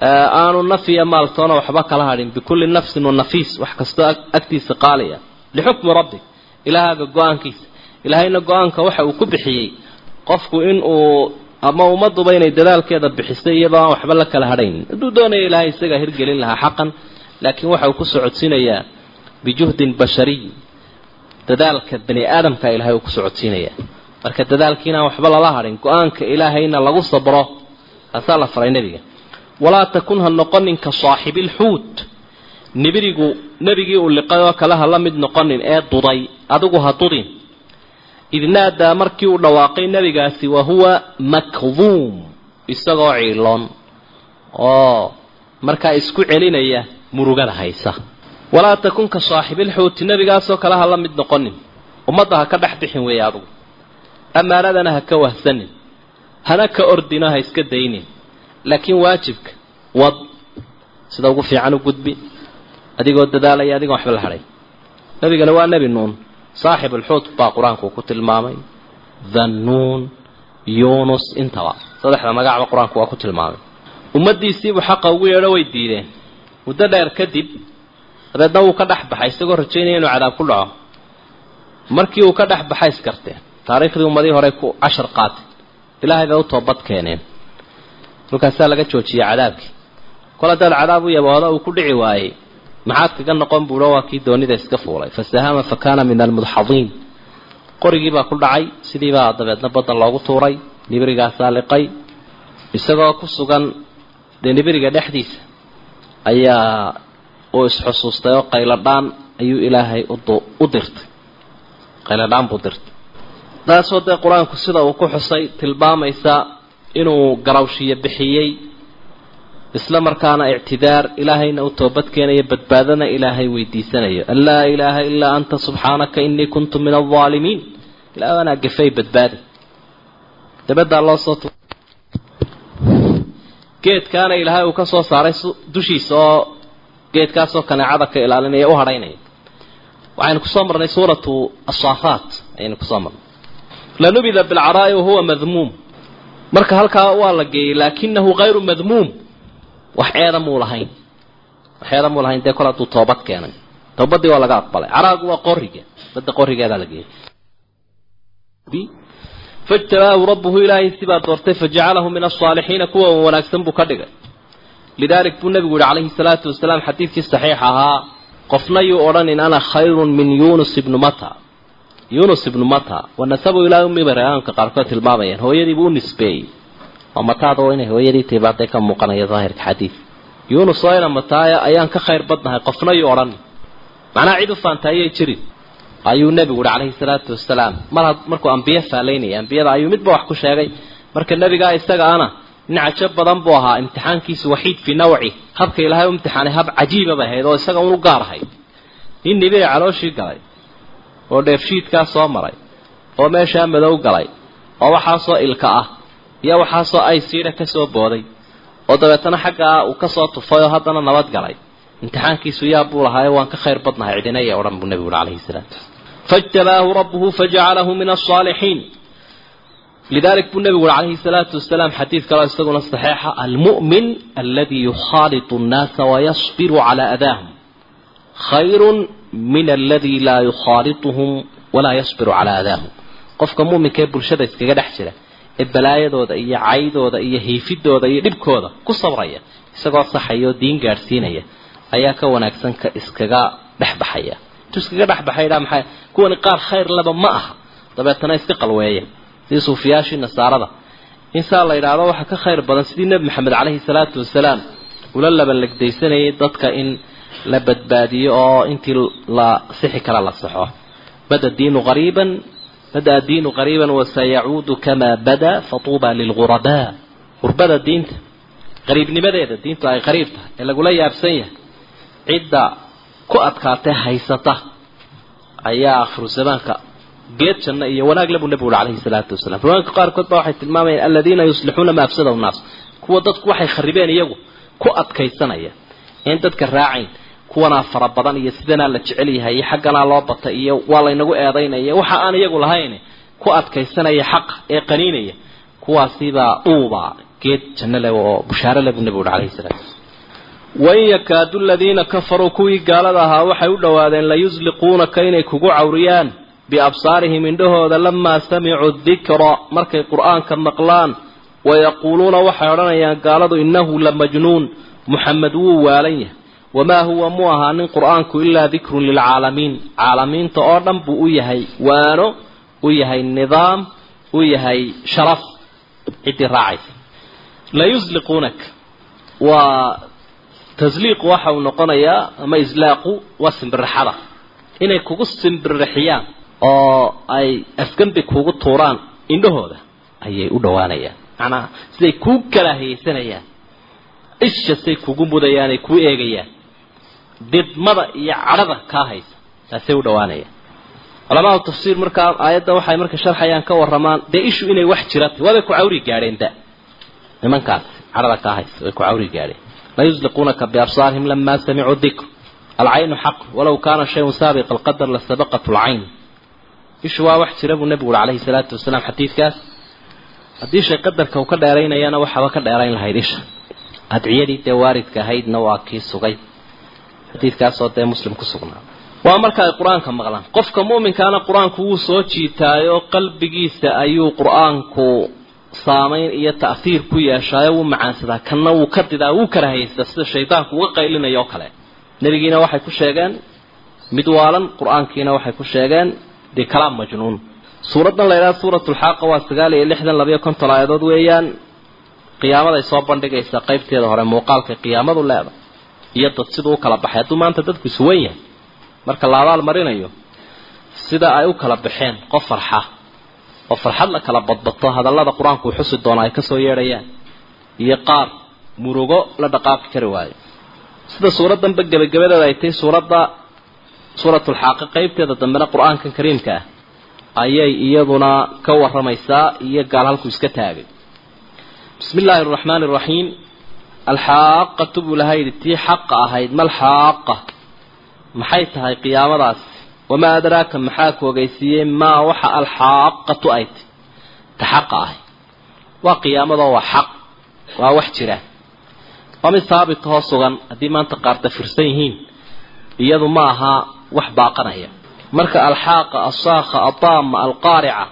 aanu naf iyo maaltoona waxba kala hadhin. Bikulli nafsin wa nafiis wax kastoo agtiisa qaaliya lixukmi rabbik ilaahaaga go'aankiisa. Ilaahayna go'aanka waxa uu ku bixiyey. Qofku in uu ama ummaduba inay dadaalkeeda bixisay iyadoo aan waxba la kala hadhayn. Hadduu doonaya ilaahay isagaa hirgelin lahaa xaqan laakiin waxa uu ku socodsiinayaa bijuhdin bashariy. Dadaalka bani aadamka ilaahay uu ku socodsiinaya marka dadaalkiina waxba lala hadhin go'aanka ilaahayna lagu sabro kaasaa la faray nebiga walaa takun ha noqonin ka saaxibilxuut nibirigu nebigii uu liqay oo kale ha la mid noqonin ee duday adigu ha dudin. Id naadaa markii uu dhawaaqay nebigaasi wa huwa makduum isagoo ciiloon oo markaa isku celinaya murugada haysa. Walaa takun ka saaxibilxuuti nebigaasoo kale ha la mid noqonin. Ummadda ha ka dhex bixin weeye adugu. Ammaanadana ha ka wahsanin. Hana ka ordino ha iska daynin laakiin waajibka wad sida ugu fiican u gudbi adigoo dadaalaya adigoon waxba la hadhay. Nebigana waa nebi nuun. Saaxibulxuut baa qur'aanku ku tilmaamay. Dhannuun yuunus intaba saddexda magacba qur'aanku waa ku tilmaamay. Ummaddiisiibuu xaqa ugu yeedho way diideen muddo dheer kadib dabeedna wuu ka dhex baxay isagoo rajaynaya inuu cadaab ku dhaco. Markii uu ka dhex baxay iskarteen taariikhdii ummadii hore ku cashar qaatay. Ilaahay bay u toobad keeneen markaasaa laga joojiyey cadaabkii. Kol haddaad cadaab u yabooda uu ku dhici waayey maxaad kaga noqon buuho waa kii doonida iska fuulay. Fasahama fa kaana min almudxadiin qorigii baa ku dhacay sidiibaa dabeedna badda loogu tuuray nibirigaasaa liqay isagoo ku sugan dee nibiriga dhexdiisa ayaa uu isxusuustay oo qayladhaan ayuu ilaahay u dirtay. Qayladhaan buu dirtay. Taasoo dee qur'aanku sida uu ku xusay tilmaamaysa inuu garawshiyo bixiyey isla markaana ictidaar ilaahayna u toobad keenayo badbaadana ilaahay weydiisanayo. An laa ilaaha ilaa anta subxaanaka inii kuntu min alaalimiin ilaah anaa gafay badbaadi dabadaa loo soo geedkaana ilaahay uu ka soo saaray dushiisa oo geedkaasoo kaneecada ka ilaalinaya u hadhaynaya. Waxaynu ku soo marnay suuratu asaafaat ayaynu ku soo marnay. Lanubida bilcaraa'i wahuwa madmuum marka halkaa waa la geeyey laakinahu hayru madmuum. Wax eeda muu lahayn. Wax eeda muu lahayn dee kol hadduu toobad keenay. Toobadii waa laga aqbalay. Caraagu waa qoriga badda qorigeedaa la geeyey fajtabaahu rabbuhu ilaahay sibaa doortay fajacalahu min alsaalixiina kuwa wanaagsan buu ka dhigay. Lidaalik buu nebigu yihi calayhi salaatu wasalaam xadiidkii saxiix ahaa qofna yuu odhanin ana khayrun min yunus ibnu mata yunus ibnu mata wanasabu ilaa ummi baraanka qaarkood tilmaamayaan hooyadiibuu u nisbeeyey. Oo mataada oo inay hooyadii tahay baaday ka muuqanaya daahirka xadiid yunus oo ina mataaya ayaan ka khayr badnahay qofna yuu odhanin macnaha cid u faantaayay jirin ayuu nebigu yihi calayhi salaatu wasalaam mar markuu ambiye faalaynaya ambiyada ayuu midba wax ku sheegay. Marka nebigaa isaga ana nin cajo badan buu ahaa imtixaankiisu waxiid fii nawci habka ilaahay u imtixaanay hab cajiiba bay ahayd oo isaga unu gaar ahayd. Nin nibia calooshii galay oo dheefshiidkaa soo maray oo meeshaa madow galay oo waxaasoo ilka ah iyo waxaasoo ay siidha ka soo booday oo dabeetana xaggaa uu ka soo tufay oo haddana nabad galay. Imtixaankiisu yaa buu lahaayo waan ka khayr badnahay cidinaya odhan buu nebigu uhi calayhi salaatu faijtabaahu rabbuhu fajacalahu min alsaalixiin lidalik buu nebigu uri calayhi salaatu wasalaam xadiid kaloo isaguna saxiixa almu'min aladi yukhaalitu annaasa wayasbiru calaa adaahum khayrun min aladi laa yukhaalituhum walaa yasbiru calaa adaahum qofka mu'minka ee bulshada iskaga dhex jira ee balaayadooda iyo caydooda iyo hiifidooda iyo dhibkooda ku sabraya isagoo saxaya oo diin gaadhsiinaya ayaa ka wanaagsan ka iskaga dhex baxaya. Intuu iskaga dhex baxaydha maxay kuwani qaar khayr laba ma aha. Dabeetana iska qalweeya. Sidii suufiyaashii nasaarada. In saa la yidhaahdo waxaa ka khayr badan sidii nebi maxamed caleyhi salaatu wasalaam ula labanlegdaysanayay dadka in la badbaadiyo oo intii la sixi kala la saxo. Bada diinu qariiban bada diinu qariiban wasayacuudu kamaa bada fatuuba lilghurabaa gurbada diinta qariibnimadeeda diintu ay qariib tahay ee lagula yaabsan yahay cidda ku adkaatee haysata ayaa akhiru zamaanka geed janno iyo wanaag le buu nebigu uri calayhi salaatu wasalaam. Riwaanka qaarkood baa waxay tilmaamayaan aladiina yuslixuuna ma nnaas kuwa dadku waxay kharibeen iyagu ku adkaysanaya in dadka raacayn kuwanaa fara badan iyo sidanaa la jecel yahay iyo xagganaa loo bata iyo waa laynagu eedaynaya. Waxa aan iyagu lahayn ku adkaysanaya xaqa ee qaniinaya kuwaasibaa uuba geed janno le oo bushaaro le buu nebigu uri calayhi salaatu wain yakaadu aladiina kafaruu kuwii gaalada ahaa waxay u dhowaadeen layusliquunaka inay kugu cawriyaan biabsaarihim indhahooda lamaa samicuu dikra markay qur'aanka maqlaan wayaquuluuna waxay odhanayaan gaaladu innahu la majnuun muxamed wuu waalan yahay wamaa huwa mu ahaanin qur'aanku ilaa dikrun lilcaalamiin caalamiinta oo dhan buu u yahay waano u yahay nidaam u yahay sharaf ciddii raacaysa layusliquunak waa tasliiqu waxa uu noqonayaa ama islaaqu waa simbirixada inay kugu simbirixiyaan oo ay afgambi kugu tuuraan indhahooda ayay u dhowaanayaan macnaha siday kuu kala haysanayaan ishasay kugu mudayaan ay kuu eegayaan didmada iyo cadhada kaa haysa. Taasay u dhowaanayaan culamaadu tafsiir markaa aayadda waxay marka sharxayaan ka warramaan dee ishu inay wax jirata waabay ku cawri gaadheen da. Nimankaas cadhada kaa haysa way ku cawri gaadheen. Layusliquunaka biabsaarihim lamaa samicuu dikr alcaynu xaq walow kaana shayun saabiqa alqadar lasabaqat lcayn ishu waa wax jira buu nebigu uri calayhi salaatu wasalaam xadiidkaas. Haddii shay qadarka uu ka dheeraynayana waxaba ka dheerayn lahayd isha. Adciyadii dee waaridka ahaydna waa kii sugay xadiidkaasoo dee muslim ku sugnaa. Waa marka ay qur'aanka maqlaan. Qofka mu'minkaana qur'aanku wuu soo jiitaayo qalbigiisa ayuu qur'aanku saamayn iyo ta'hiir ku yeeshaayo wuu macaansadaa. Kanna wuu ka didaa wuu kala haystaa sida shaydaanku uga qaylinayo oo kale. Nebigiina waxay ku sheegeen mid waalan qur'aankiina waxay ku sheegeen dee kalaam majnuun. Suuraddan la yidhaha suuratulxaaqa waa sagaal iyo lixdan labayo konton aayadood weeyaan qiyaamaday soo bandhigaysaa qaybteeda hore muuqaalkay qiyaamadu leeda iyo dad siduu u kala baxay. Hadduu maanta dadku isuwan yahay marka la abaal marinayo sida ay u kala baxeen qof farxa oo farxad la kala badbato hadallada qur'aanku xusi doona ay ka soo yeedhayaan iyo qaar murugo la dhaqaaqi kari waayo. Sida suuraddanba gebagabadeeda ay tahay suuradda suuratulxaaqa qaybteeda dambena qur'aankan kariimka ah ayay iyaduna ka warramaysaa iyo gaal halkuu iska taagay. Bismi illaahi araxmaani araxiim alxaaqatu buu laha yidhi tii xaqa ahayd malxaaqa maxay tahay qiyaamadaas? Wamaa adraaka maxaa ku ogeysiiyey? Maa waxa alxaaqatu ay tahy ta xaqa ahay. Waa qiyaamadoo waa xaq waa wax jira. Waa mid saabitahoo sugan haddii maanta qaar dafirsan yihiin iyadu ma aha wax baaqanaya. Marka alxaaqa asaakha adaama alqaarica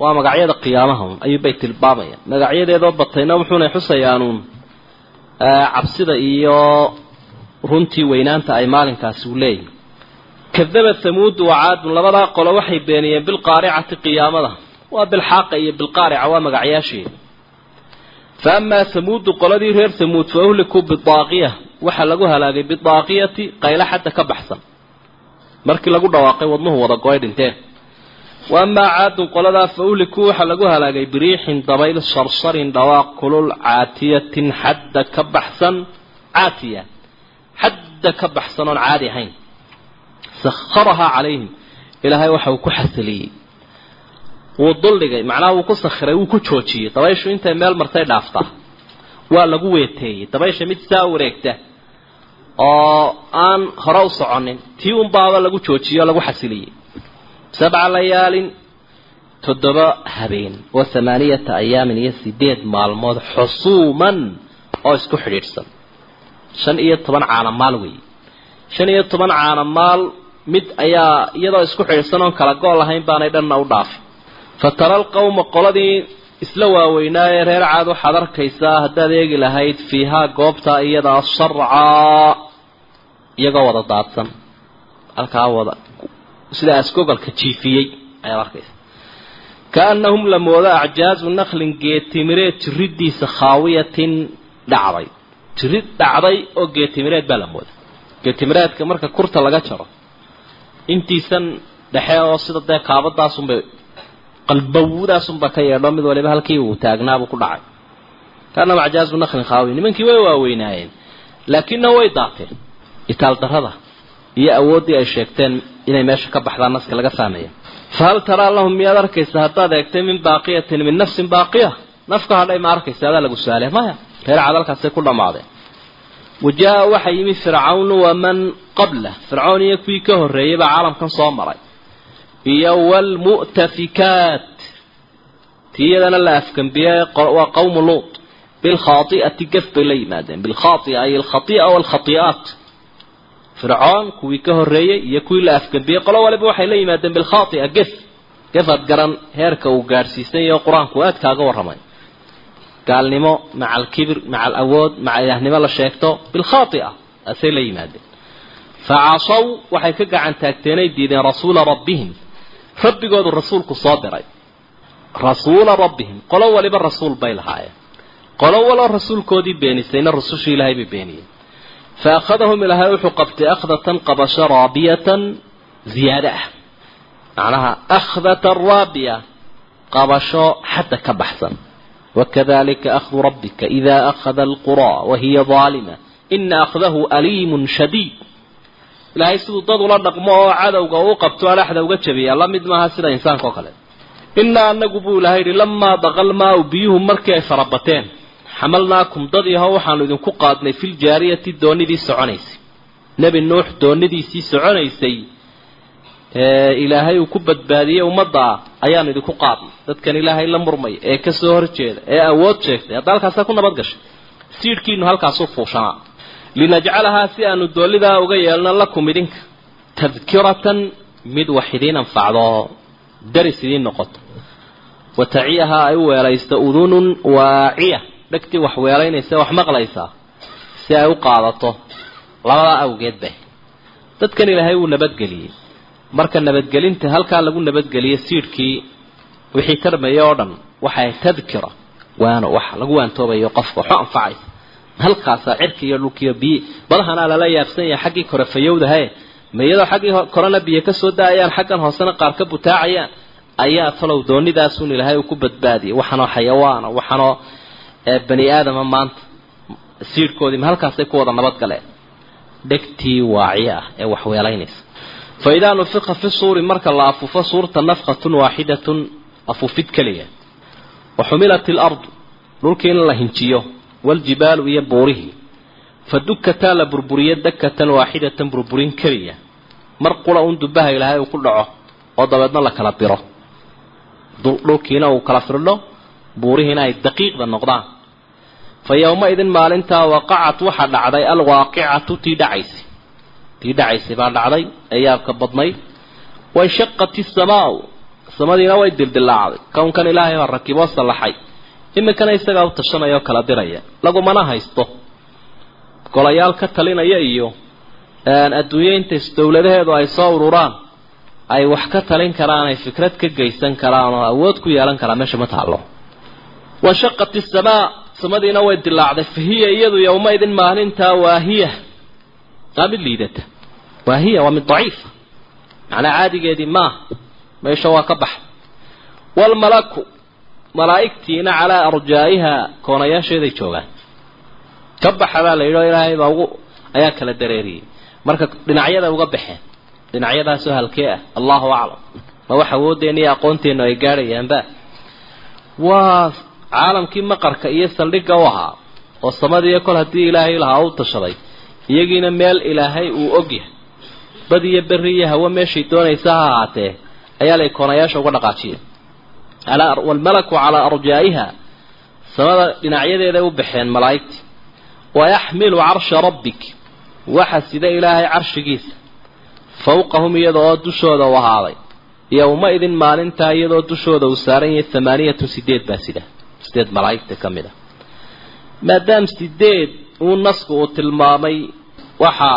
waa magacyada qiyaamaha ayuubay tilmaamayaan. Magacyadeedoo batayna wuxuunay xusayaanuun cabsida iyo runtii weynaanta ay maalinkaasi u leeyihiin kadaba hamuudu wacaadun labadaa qolo waxay beeniyeen bilqaaricati qiyaamada. Waa bilxaaqa iyo bilqaarica waa magacyaasheeda fa amaa hamuudu qoladii reer hamuud fa uhlikuu bidaaqiya. Waxaa lagu halaagay bidaaqiyati qaylo xadda ka baxsan. Markii lagu dhawaaqay wadnuhu wada go'ay dhinteen wa amaa caadun qoladaa fa uhlikuu waxaa lagu halaagay biriixin dabayl sarsarin dhawaaq kulul caatiyatin xadda ka baxsan caatiya xadda ka baxsan oon caadi ahayn. Sakharahaa calayhim. Ilaahay waxa uu ku xasiliyey. Wuu duldhigay macnaha wuu ku sakhiray wuu ku joojiyey. Dabayshu intay meel martay dhaaftaa waa lagu weeteeyey. Dabaysha mid saa wareegta oo aan hore u soconin tii unbaaba lagu joojiyey oo lagu xasiliyey sabca layaalin toddoba habeen oo hamaaniyata ayaamin iyo sideed maalmood xusuuman oo isku xidhiidhsan shan iyo toban caanamaal weeye shan iyo toban caanamaal mid ayaa iyadoo isku xidhiidhsan oon kala go' lahayn baanay dhanna u dhaafay fa tara alqawma qoladii isla waaweynaa ee reer caad waxaad arkaysaa haddaad eegi lahayd fiihaa goobta iyadaa sarcaa iyagoo wada daadsan halkaa wada sidaas gogolka jiifiyey ayaad arkaysa. Kaanahum la moodo acjaazu naklin geetimireed jiridiisa khaawiyatin dhacday. Jirid dhacday oo geetimireed baa la mooda. Geetimireedka marka kurta laga jaro intiisan dhexe oo sida dee kaabadaasunbay qalbawdaasunba ka yeedho mid waliba halkii uu taagnaabuu ku dhacay. Kaanahum acjaazu naklin khaawiya nimankii way waaweynaayeen laakiinna way daateen itaal darada iyo awooddii ay sheegteen inay meesha ka baxdaan naska laga fahmaya fahal taraa lahum miyaad arkaysa haddaad eegtay min baaqiyatin min nafsin baaqiya? Nafka hadhay ma arkaysa adaa lagu su'aalay maya reer cadalkaasay ku dhammaadeen wa jaa waxaa yimi fircawnu waman qablah fircown iyo kuwii ka horreeyey baa caalamkan soo maray. Iyo waalmu'tafikaat tiyadana la afgambiyey waa qawmu luut. Bilkhaati'ati gaf bay la yimaadeen. Bilkhaatia ay alkhati'a waalkhati'aat fircoon kuwii ka horreeyey iyo kuwii la afgambiyey qolo waliba waxay la yimaadeen bilkhaatia gef gefaad garan heerka uu gaadhsiisan yaho qur'aanku aad kaaga warramay. Gaalnimo maca alkibir maca alawood maca ilaahnimo la sheegto bilkhaatia asay la yimaadeen. Fa casaw waxay ka gacan taagteenay diideen rasuula rabbihim. Rabbigoodu rasuulku soo diray. Rasuula rabbihim qolo waliba rasuul bay lahaayeen. Qolo waloo rasuulkoodii beenisayna rusushii ilaahay bay beeniyeen fa akhadahum ilaahay wuxuu qabtay akhdatan qabasho raabiyatan ziyaada ah macnaha akhdatan raabiya qabasho xadda ka baxsan wakadalika akhdu rabbika ida akhada alquraa wahiya daalima ina akhdahu aliimun shadiid ilaahay siduu dad ula dhaqmo oo cadowga uu qabto adhaxda uga jabiya la mid maaha sida insaanka oo kale inaa anagu buu ilahay yidhi lamaa daqal maau biyuhu markii ay farabateen xamalnaakum dad yaho waxaanu idinku qaadnay filjaariyati doonidii soconaysay. Nebi nuux doonidiisii soconaysay ee ilaahay uu ku badbaadiyey ummadda ayaanu idinku qaadnay. Dadkan ilaahay la murmay ee ka soo horjeeda ee awood sheegtay hadda halkaasaa ku nabad gashay siidhkiinu halkaasuu fuushanaa. Linajcalahaa si aanu doolidaa uga yeelno lakum idinka. Tadkiratan mid wax idiin anfacdo. Daris idiin noqoto. Wa taciyahaa ay u weelaysto udunun waaciya dhegtii wax weelaynaysa wax maqlaysaa si ay u qaadato labadaa awgeed ba dadkan ilaahay wuu nabadgeliyey. Marka nabadgelinta halkaa lagu nabadgeliyo siidhkii wixii tarmaya oo dhan waxay tadkira waano wax lagu waantoobayo qofka waxu anfacaysa halkaasaa cirka iyo dhulkiiyo biyi badahanaa lala yaabsan yahay xaggii kore fayowdahae ma iyadoo xaggii korena biyo ka soo da'ayaan xaggan hoosena qaar ka butaacayaan ayaa talow doonidaasun ilaahay uu ku badbaadiyay waxanoo xayawaana waxanoo bani aadama maanta siidhkoodii ma halkaasay ku wada nabadgaleen dhegtii waaciye ah ee waxweelaynaysa fa idaa nufika fi suuri marka la afuufo suurta nafqatun waaxidatun afuufid keliya. Wa xumilat ilardu dhulkii in la hinjiyo waljibaalu iyo buurihii. Fa dukataa la burburiyo dakatan waaxidatan burburin keliya. Mar qura un dubaha ilaahay uu ku dhaco oo dabeedna la kala diro dhulkiina uu kala firdho buurihiina ay daqiiqda noqdaan fa yowma-idin maalintaa waqacat waxaa dhacday alwaaqicatu tii dhacaysay tii dhacaysay baa dhacday ee yaabka badnayd wanshaqat isamaau samadiina way dildilaacday kownkan ilaahay baa rakiboo sallaxay. Iminkana isagaa u tashanaya oo kala diraya. Lagumana haysto. Golayaal ka talinaya iyo adduunyo intays dowladaheedu ay soo ururaan ay wax ka talin karaan ay fikrad ka geysan karaan oo awood ku yeelan karaan meesha ma taallo. Wanshaqat isamaa samadiina way dilaacday fa hiya iyadu yowmaidin maalintaa waahiya aa mid liidata. Waahiya waa mid daciifa macnaa caadigeedii maaha meesha waa ka baxda waalmalaku malaa'igtiina calaa arjaa'iha koonayaasheeday joogaan. Ka baxa baa la yidhi oo ilaahay baa ugu ayaa kala dareeriyey. Marka dhinacyada uga baxeen dhinacyadaasoo halkee ah allahu aclam. Ma wax awoodeenna iyo aqoonteennu ay gaadhayaanba waa caalamkii maqarka iyo saldhigga u ahaa oo samadiiyo kol haddii ilaahay lahaa u tashaday iyagiina meel ilaahay uu og yahay. Bad iyo berri iyo hawo meeshay doonaysa ha ahaatee ayaa lay koonayaasha uga dhaqaajiyeen. Waalmalaku calaa arjaa'iha samada dhinacyadeeday u baxeen malaa'igtii. Wayaxmilu carsha rabbik waxa sida ilaahay carshigiisa fawqahum iyada oo dushooda u ahaaday. Yowma-idin maalintaa iyadoo dushooda uu saaran yahay hamaaniyatun sideed baa sida sideed malaa'igta ka mid a. Maadaam sideed uu nasku uu tilmaamay waxa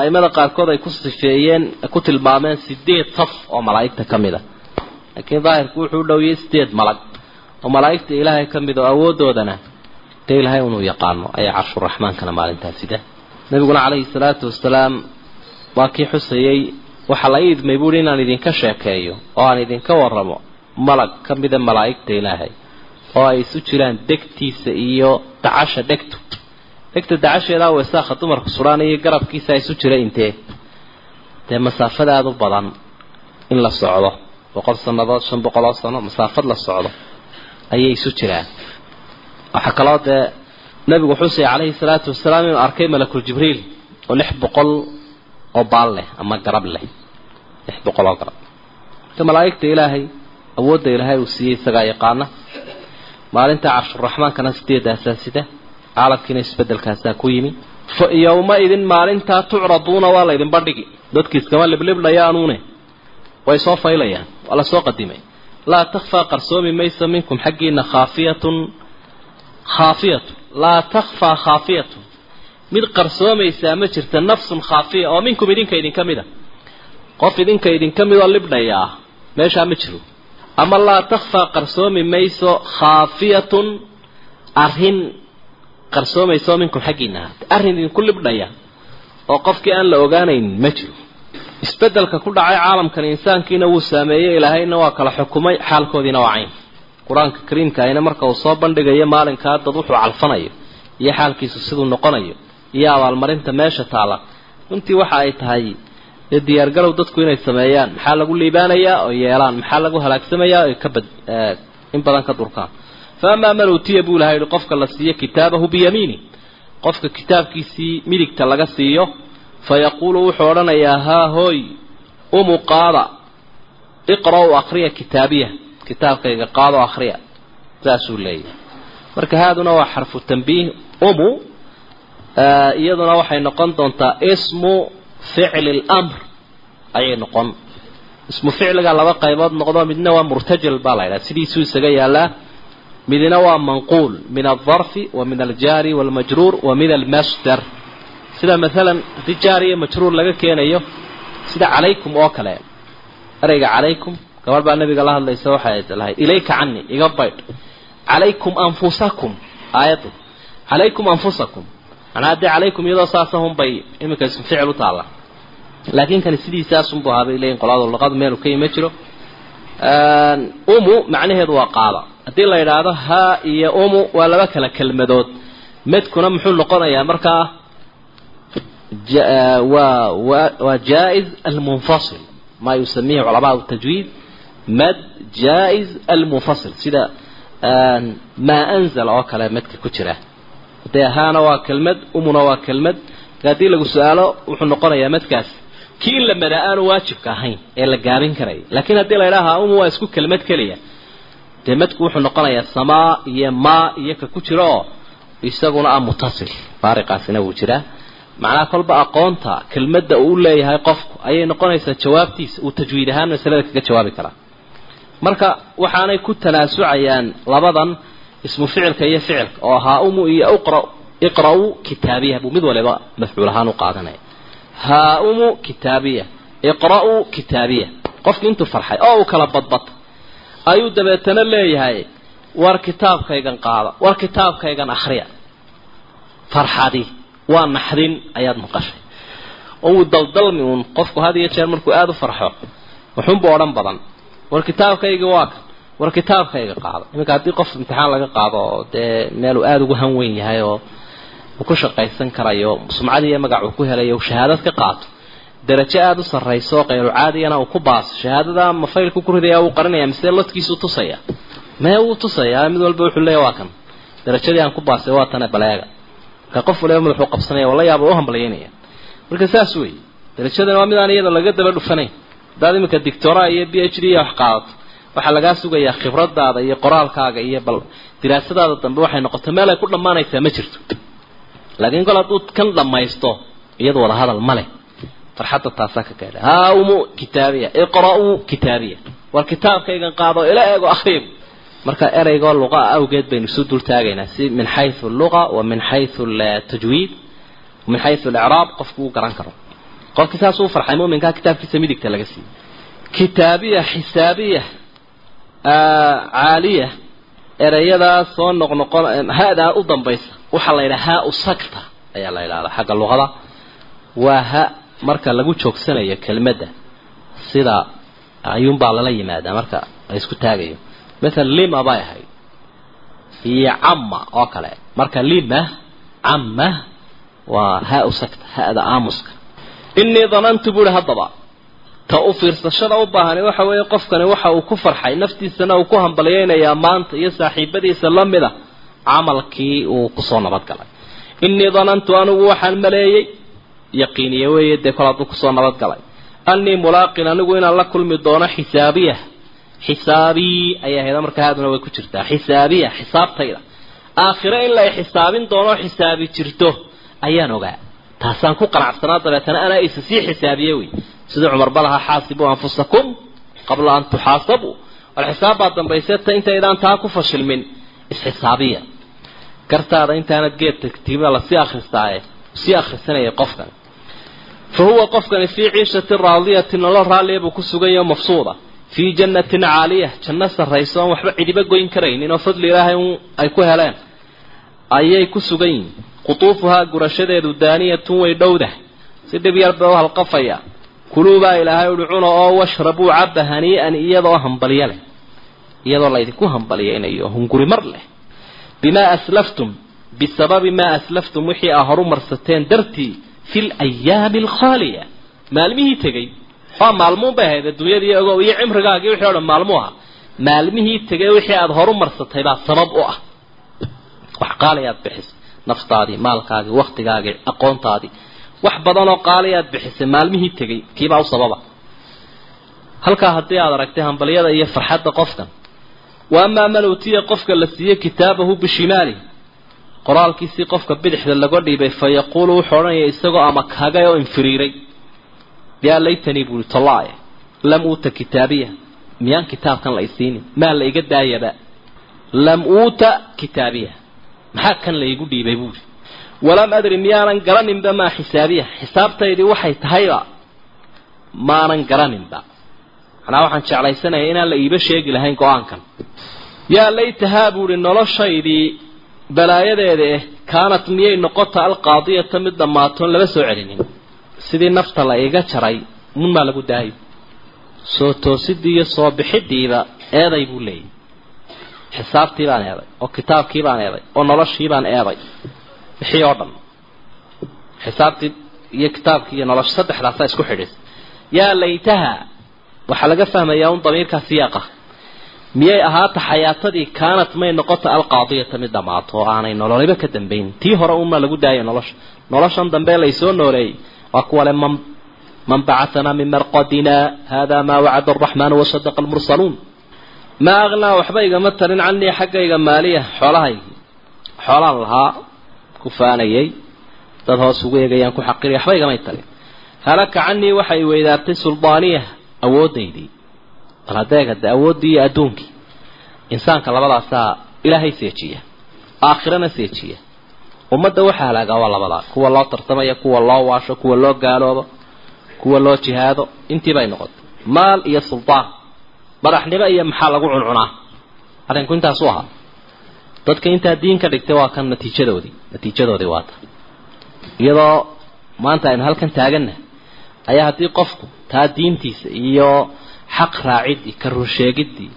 aimada qaarkood ay ku sifeeyeen ku tilmaameen sideed saf oo malaa'igta ka mid a. Laakiin daahirku wuxuu u dhowiyey sideed malag oo malaa'igta ilaahay ka mid oo awoodoodana dee ilaahay unuu yaqaano ayaa carshuraxmaankana maalintaas sida nabiguna calayhi salaatu wasalaam waa kii xusayey waxaa la ii idmay buuhi inaan idinka sheekeeyo oo aan idinka warramo malag ka mida malaa'igta ilaahay oo ay isu jiraan degtiisa iyo dacasha dhegtu dhegta dacasheedaa weesaakha dumarku iyo garabkiisa isu jira intee? Dee masaafada aada u badan in la socdo boqol sannadood shan boqoloo sano masaafad la socdo ayay isu jiraan. Waxaa kaloo dee nabigu xusay calayhi salaatu wasalaam inuu arkay malakul jibriil oo lix boqol oo baal leh ama garab leh. Lix boqol oo garab. Marka malaa'igta ilaahay awoodda ilaahay uu siiyey isagaa yaqaana maalinta carshuraxmaankana sideedaasaa sida caalamkiina isbedelkaasaa ku yimi. Fa yowma-idin maalintaa tucraduuna waa laydin bandhigi. Dadki iskama liblibdhayaanuune way soo faylayaan. Waa la soo qadimay. Laa takfaa qarsoomi maysa minkum xaggiina khaafiyatun khaafiyatun. Laa takfaa khaafiyatun. Mid qarsoomaysaa ma jirta nafsun khaafiya oo minkum idinka idinka mid a qof idinka idinka midoo libdhayaa meeshaa ma jiro ama laa takhfaa qarsoomi mayso khaafiyatun arrin qarsoomayso minkum xaggiina. Ahaatay arrin idinku libdhaya oo qofkii aan la ogaanayn ma jiro. Isbeddelka ku dhacay caalamkan insaankiina wuu saameeyey ilaahayna waa kala xukumay xaalkoodiina waa cayn. Qur'aanka kariimka ayna marka uu soo bandhigayo maalinkaa dad wuxuu calfanayo iyo xaalkiisu siduu noqonayo iyo abaalmarinta meesha taala. Runtii waxa ay tahay dee diyaargarow dadku inay sameeyaan. Maxaa lagu liibaanayaa oo yeelaan. Maxaa lagu halaagsamayaa oy ka bad in badan ka durkaan fa amaa man uutiya buu ilahay yihi qofka la siiyo kitaabahu biyamiini qofka kitaabkiisii midigta laga siiyo fa yaquulu wuxuu odhanayaa haa hooy umu qaada iqra-u akriya kitaabiya. Kitaabkayga qaado akriya saasuu leeyahay. Marka haaduna waa xarfu tambiih umu iyaduna waxay noqon doontaa ismu ficli lmr ayay noqon. Ismu ficliga laba qaybood noqdo midna waa murtajal baa la ydhaha sidiisuu isaga yaalaa midna waa manquul min aldarfi wa min aljaari walmajruur wa min almasdar. Sida maalan haddii jaari iyo majruur laga keenayo sida calaykum oo kale ereyga calaykum gabadh baa nabiga la hadlaysa waxay lahayd ilayka cani iga baydh. Calaykum anfusakum aayaddu. Calaykum anfusakum. Manaa haddii calaykum iyadoo saasahun bay iminka ismu ficil u taalla laakiin kani sidiisaasunbu ahaa bay leeyihiin qoladu luqadu meelu ka yima jiro. Umu macnaheedu waa qaada haddii la yidhaahdo haa iyo umu waa laba kala kelmadood. Medkuna muxuu noqonayaa markaa waa waa jaa-iz almunfasil. Ma yusamihi culamaau tajwiid mad jaa-iz almunfasil. Sida maa anzala oo kale medka ku jira. Dee haana waa kelmad umuna waa kelmad. Haddii lagu su'aalo wuxuu noqonayaa madkaas kii la madaa aanu waajibka ahayn ee la gaabin karaya laakiin haddii la yidhaha umu waa isku kelmad keliya. Dee madku wuxuu noqonayaa samaa iyo maa iyo ka ku jira oo isaguna ah mutasil. Faariqaasina wuu jiraa. Macnaha kolba aqoonta kelmadda uu leeyahay qofku ayay noqonaysaa jawaabtiisa uu tajwiid ahaan masalada kaga jawaabi karaa marka waxaanay ku tanaasucayaan labadan ismu ficilka iyo ficilka oo haa umu iyo iqra iqra-u kitaabiya buu mid waliba mafcuul ahaan u qaadanaya haa umu kitaabiya iqra-u kitaabiya. Qofki intuu farxay oo uu kala badbata ayuu dabeetana leeyahay war kitaabkaygan qaada war kitaabkaygan akhriya. Farxadi waa naxdin ayaad maqashay. Uu daldalmi uun qofku had iyo jeer markuu aada u farxo waxunbu odhan badan war kitaabkayga waa kan war kitaabkayga qaado iminka haddii qof imtixaan laga qaado oo dee meel uu aada ugu han weyn yahay oo uu ku shaqaysan karayo sumcad iyo magac uu ku helayo shahaadad ka qaato. Darajo aada u sarrayso oo qayru caadiyana uu ku baaso shahaadada ma faylku ku ridaya wuu qarinaya mise lodkiisuu tusaya? Mee wuu tusayaa mid walba wuxuu leeya waa kan. Darajadii aan ku baasay waa tane baleega marka qof waliba madaxuu qabsanaya wala yaaba u hambalyaynaya marka saas weeye darajadani waa mid aan iyada laga daba dhufanayn. Haddaad iminka dictora iyo b h d iyo wax qaadato waxaa lagaa sugayaa khibradaada iyo qoraalkaaga iyo bal diraasadaada dambe waxay noqoto meel ay ku dhammaanaysaa ma jirto laakiin kol hadduu kan dhammaysto iyada wada hadal ma leh. Farxadda taasaa ka gaadha. Haa umu kitaabiya. Iqra-uu kitaabiya. War kitaabkaygan qaado ila eego akhriib marka ereygoo luqa awgeed baynu isu dul taagaynaa si min xayu luqa wa min xayu tajwiid min xayu alicraab qofku uu garan karo. Qofkii saasuu farxay muminkaa kitaabkiisa midigta laga siiyey. Kitaabiya xisaabiya caaliya ereyadaas soo noqnoqon ha-daa u dambaysa. Waxaa la yidhaha haa-u sakta ayaa la yidhahdaa xagga luqada. Waa ha marka lagu joogsanayo kelmadda sida ayuunbaa lala yimaadaa marka la isku taagayo. Maala lima bay ahayd. Iyo camma oo kale. Marka lima camma waa haa-u sakta ha-da aamuska. Innii danantu buuhi haddaba ta u fiirsashada u baahani waxa weeye qofkani waxa uu ku farxay naftiisana uu ku hambalyaynayaa maanta iyo saaxiibadiisa la mid a camalkii uu ku soo nabadgalay. Innii danantu anigu waxaan maleeyey yaqiiniye weeye dee kol hadduu ku soo nabadgalay. Annii mulaaqin anigu inaan la kulmi doono xisaabiya xisaabii ayaa hayda marka haaduna way ku jirtaa. Xisaabiya xisaabtayda. Aakhire in la xisaabin doono xisaabi jirto ayaan ogaa. Taasaan ku qanacsanaa dabeetana anaa isa sii xisaabiye wey siduu cumar balaha xaasibuu anfusakum qabla an tuxaasabuu wal xisaab baa dambayse ta intaydaan taa ku fashilmin. Isxisaabiya. Gartaada intaanad geed tagtiiba la sii akhristaaye sii akhrisanayay qofkan. Fa qofkani fii ciishatin raadiyatin nolol raalliya buu ku suganyahy o mafsuuda. Fii jannatin caaliya janno sarrayso oon waxba cidiba goyn karaynin oo fadli ilaahay un ay ku heleen. Ayay ku sugan yihiin qutuufuhaa gurashadeedu daaniyatun way dhowdah. Si dhib yar bay u halqafaya kuluu baa ilaahay uhi cuna oo washrabuu cabba hanii'an iyadoo hambalyo leh. Iyadoo laydinku hambalyaynayo hunguri mar leh. Bimaa aslaftum bisababi maa aslaftum wixii aa horu marsateen dartii fi layaami alkhaaliya maalmihii tegey. Waa maalmuun bay ahayd adduunyadii ogow iyo cimrigaagii wixii o dhan maalmuu aha maalmihii tegay wixii aada horu marsatay baa sabab u ah. Wax qaali aad bixisay naftaadii maalkaagii waktigaagii aqoontaadii wax badanoo qaali aad bixisay maalmihii tegey. Kiibaa u sababa. Halkaa haddii aad aragtay hambalyada iyo farxadda qofkan wa amaa man uutiya qofka la siiyey kitaabahu bishimaali qoraalkiisii qofka bidixda laga dhiibay fa yaquulu wuxuu odhanaya isagoo ama kagay oo infiriiray. Yaa laytanii buuri tollaaye lam uuta kitaabiya. Miyaan kitaabkan la isiinin maa la iga daayaba? Lam uuta kitaabiya. Maxaa kan laygu dhiibay? buuri walam adri miyaanan garaninba maa xisaabiya? Xisaabtaydii waxay tahayba maanan garaninba macnaa waxaan jeclaysanaya inaan la iiba sheegi lahayn go'aankan. Yaa laytahaa buuhi noloshaydii balaayadeeda eh kaanat miyay noqota alqaadiyata mid dhammaatoon laba soo celinin. Sidii nafta la iga jaray mun maa lagu daayo soo toosidii iyo soo bixidiiba eeday buu leeyahy xisaabtii baan eeday oo kitaabkii baan eeday oo noloshii baan eeday wixii oo dhan. Xisaabtii iyo kitaabkii iyo nolosha saddexdaasaa isku xidhis yaa laytaha waxaa laga fahmayaa un damiirkaa siyaaqa. Miyay ahaata xayaatadii kaanat may noqota alqaadiyata mid dhammaato oo aanay nololiba ka dambayn. Tii hore unmaa lagu daaya nolosha. Noloshan dambe laysoo nooleeyey waa kuwa le man man bacaanaa min marqadina hada maa wacada araxmaanu wasadaqa almursaluun. Maa aqnaa waxba igama tarin canii xaggayga maaliya xoolahaygii xoolaan lahaa ku faanayay dad hoos ugu eegayaan ku xaqiriya waxba igamay tarin halaka canii waxay weydaartay suldaaniya awoodaydii bal hadeega de awooddii iyo adduunkii. Insaanka labadaasaa ilaahay seejiya aakhirana seejiya ummadda waxaa halaagaa labadaa kuwa loo tartamaya kuwa loo waasho kuwa loo gaaloobo kuwa loo jihaado intii bay noqotay. Maal iyo suldaan madaxnimo iyo maxaa lagu cuncunaa arrinku intaasu ahaa dadka intaa diin ka dhigtay waa kan natiijadoodii. Natiijadoodii waata iyadoo maanta aynu halkan taaganna ayaa haddii qofku taa diintiisa iyo xaq raacidii ka runsheegidii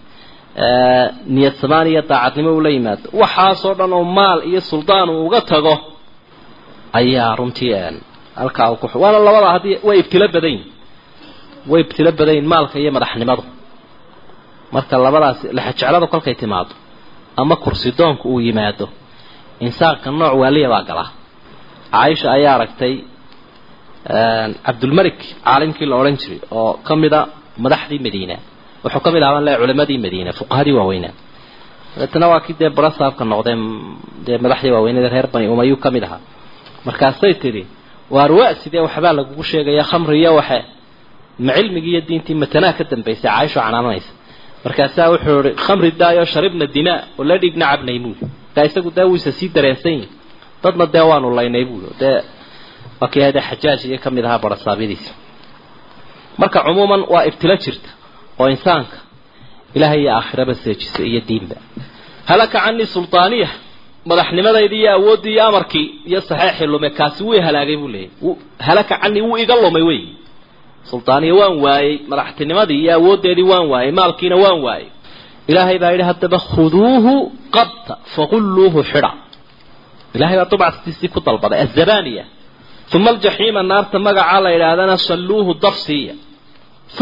niyad samaan iyo daacadnimo ula yimaado waxaasoo dhan oo maal iyo suldaan uu uga tago ayaa runtii halkaa ku waana labada haddii way ibtilo badayn. Way ibtilo badayn maalka iyo madaxnimadu. Marka labadaas lexajecladu kolkay timaado ama kursi doonku uu yimaado. Insaanka nooc waaliya baa galaa caaisha ayaa aragtay cabdulmalik caalimkii la odhan jiray oo ka mida madaxdii madiina. Wuxuu ka mid ahaan le culimadii madiina fuqahadii waaweynaa dabeetana waa kii dee barasaabka noqdee dee madaxdii waaweynada reer bani umayuu ka mid ahaa. Markaasay tidhi waar wa sidee waxbaa lagugu sheegaya khamri iyo waxe. Ma cilmigii iyo diintii matanaa ka dambaysay caaisho canaananaysa markaasaa wuxuu ihi khamri daayo sharibna dimaa oo la dhiigna cabnay buuli isagu dee wiisa sii dareensan yihi dadna dee waanu laynay buuli dee waa kii hade xajaaj iyo ka mid ahaa barasaabyadiisa marka cumuuman waa ibtilo jirta oo insaanka ilaahay iyo aakhiraba seejisa iyo diinba. Halaka canii suldaaniya madaxnimadaydii iyo awooddii iyo amarkii iyo saxeexii lume kaasi wuu halaagay buu leeyay halaka canii wuu iga lumay wey suldaaniya waan waayey madaxtinimadii iyo awooddeedii waan waayey maalkiina waan waayey. Ilaahay baa yidhi haddaba khuduuhu qabta faqulluuhu xidha. Ilahay baa dubcatiisii ku dalbaday azabaniya uma aljaxiima naarta magacaa la yidhaahdana salluuhu dafsiiya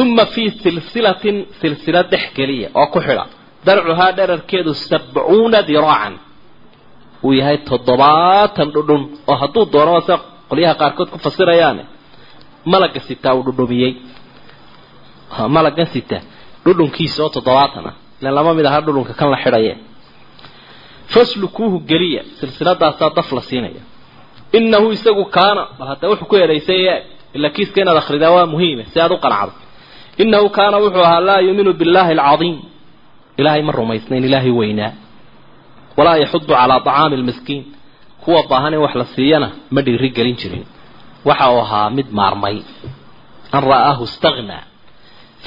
uma fii silsilatin silsila dhex geliya oo ku xidha. Darcuhaa dherarkeedu sabcuuna diraacan. Uu yahay toddobaatan dhudhun oo hadduu doono sida qolyaha qaarkood ku fasirayaane malaga sitaa uu dhudhumiyey. Malagan sita. Dhudhunkiisa oo toddobaatan ah ilan lama mid aha dhudhunka kan la xidhaye. Faslukuuhu geliya. Silsiladaasaa daf la siinaya. Inahu isagu kaana. Bal hadda wuxuu ku eedaysay ila kiiska inaad akhridaa waa muhiime si aad u qanacdo inahu kaana wuxuu ahaa laa yuuminu billahi alcadiim. Ilaahay ma rumaysnayn ilaahay weynaa. Walaa yaxudu calaa طacaami lmiskiin kuwa baahan in wax la siiyana ma dhiiri gelin jirin waxa uu ahaa mid maarmay. An ra'aahu istaghnaa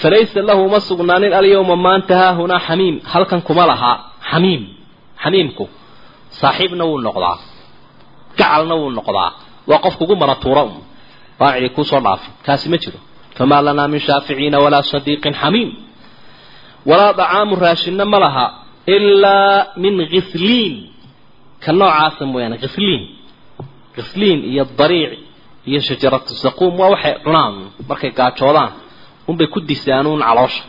falaysa lahu ma sugnaanin alyawma maanta haahunaa xamiim. Halkan kuma laha xamiim. Xamiimku saaxiibna wuu noqdaa. Gacalna wuu noqdaa. Waa qof kugu maratuura un waan cidi kuusoo dhaafin kaasi ma jiro. Famaa lanaa min shaaficiina walaa sadiiqin xamiim. Walaa dacaamu raashinna ma laha ilaa min khisliin ka noocaasa mooyaane khisliin khisliin iyo dariic iyo shajaratu saquum waa waxay cunaan markay gaajoodaan unbay ku disaanuun caloosha.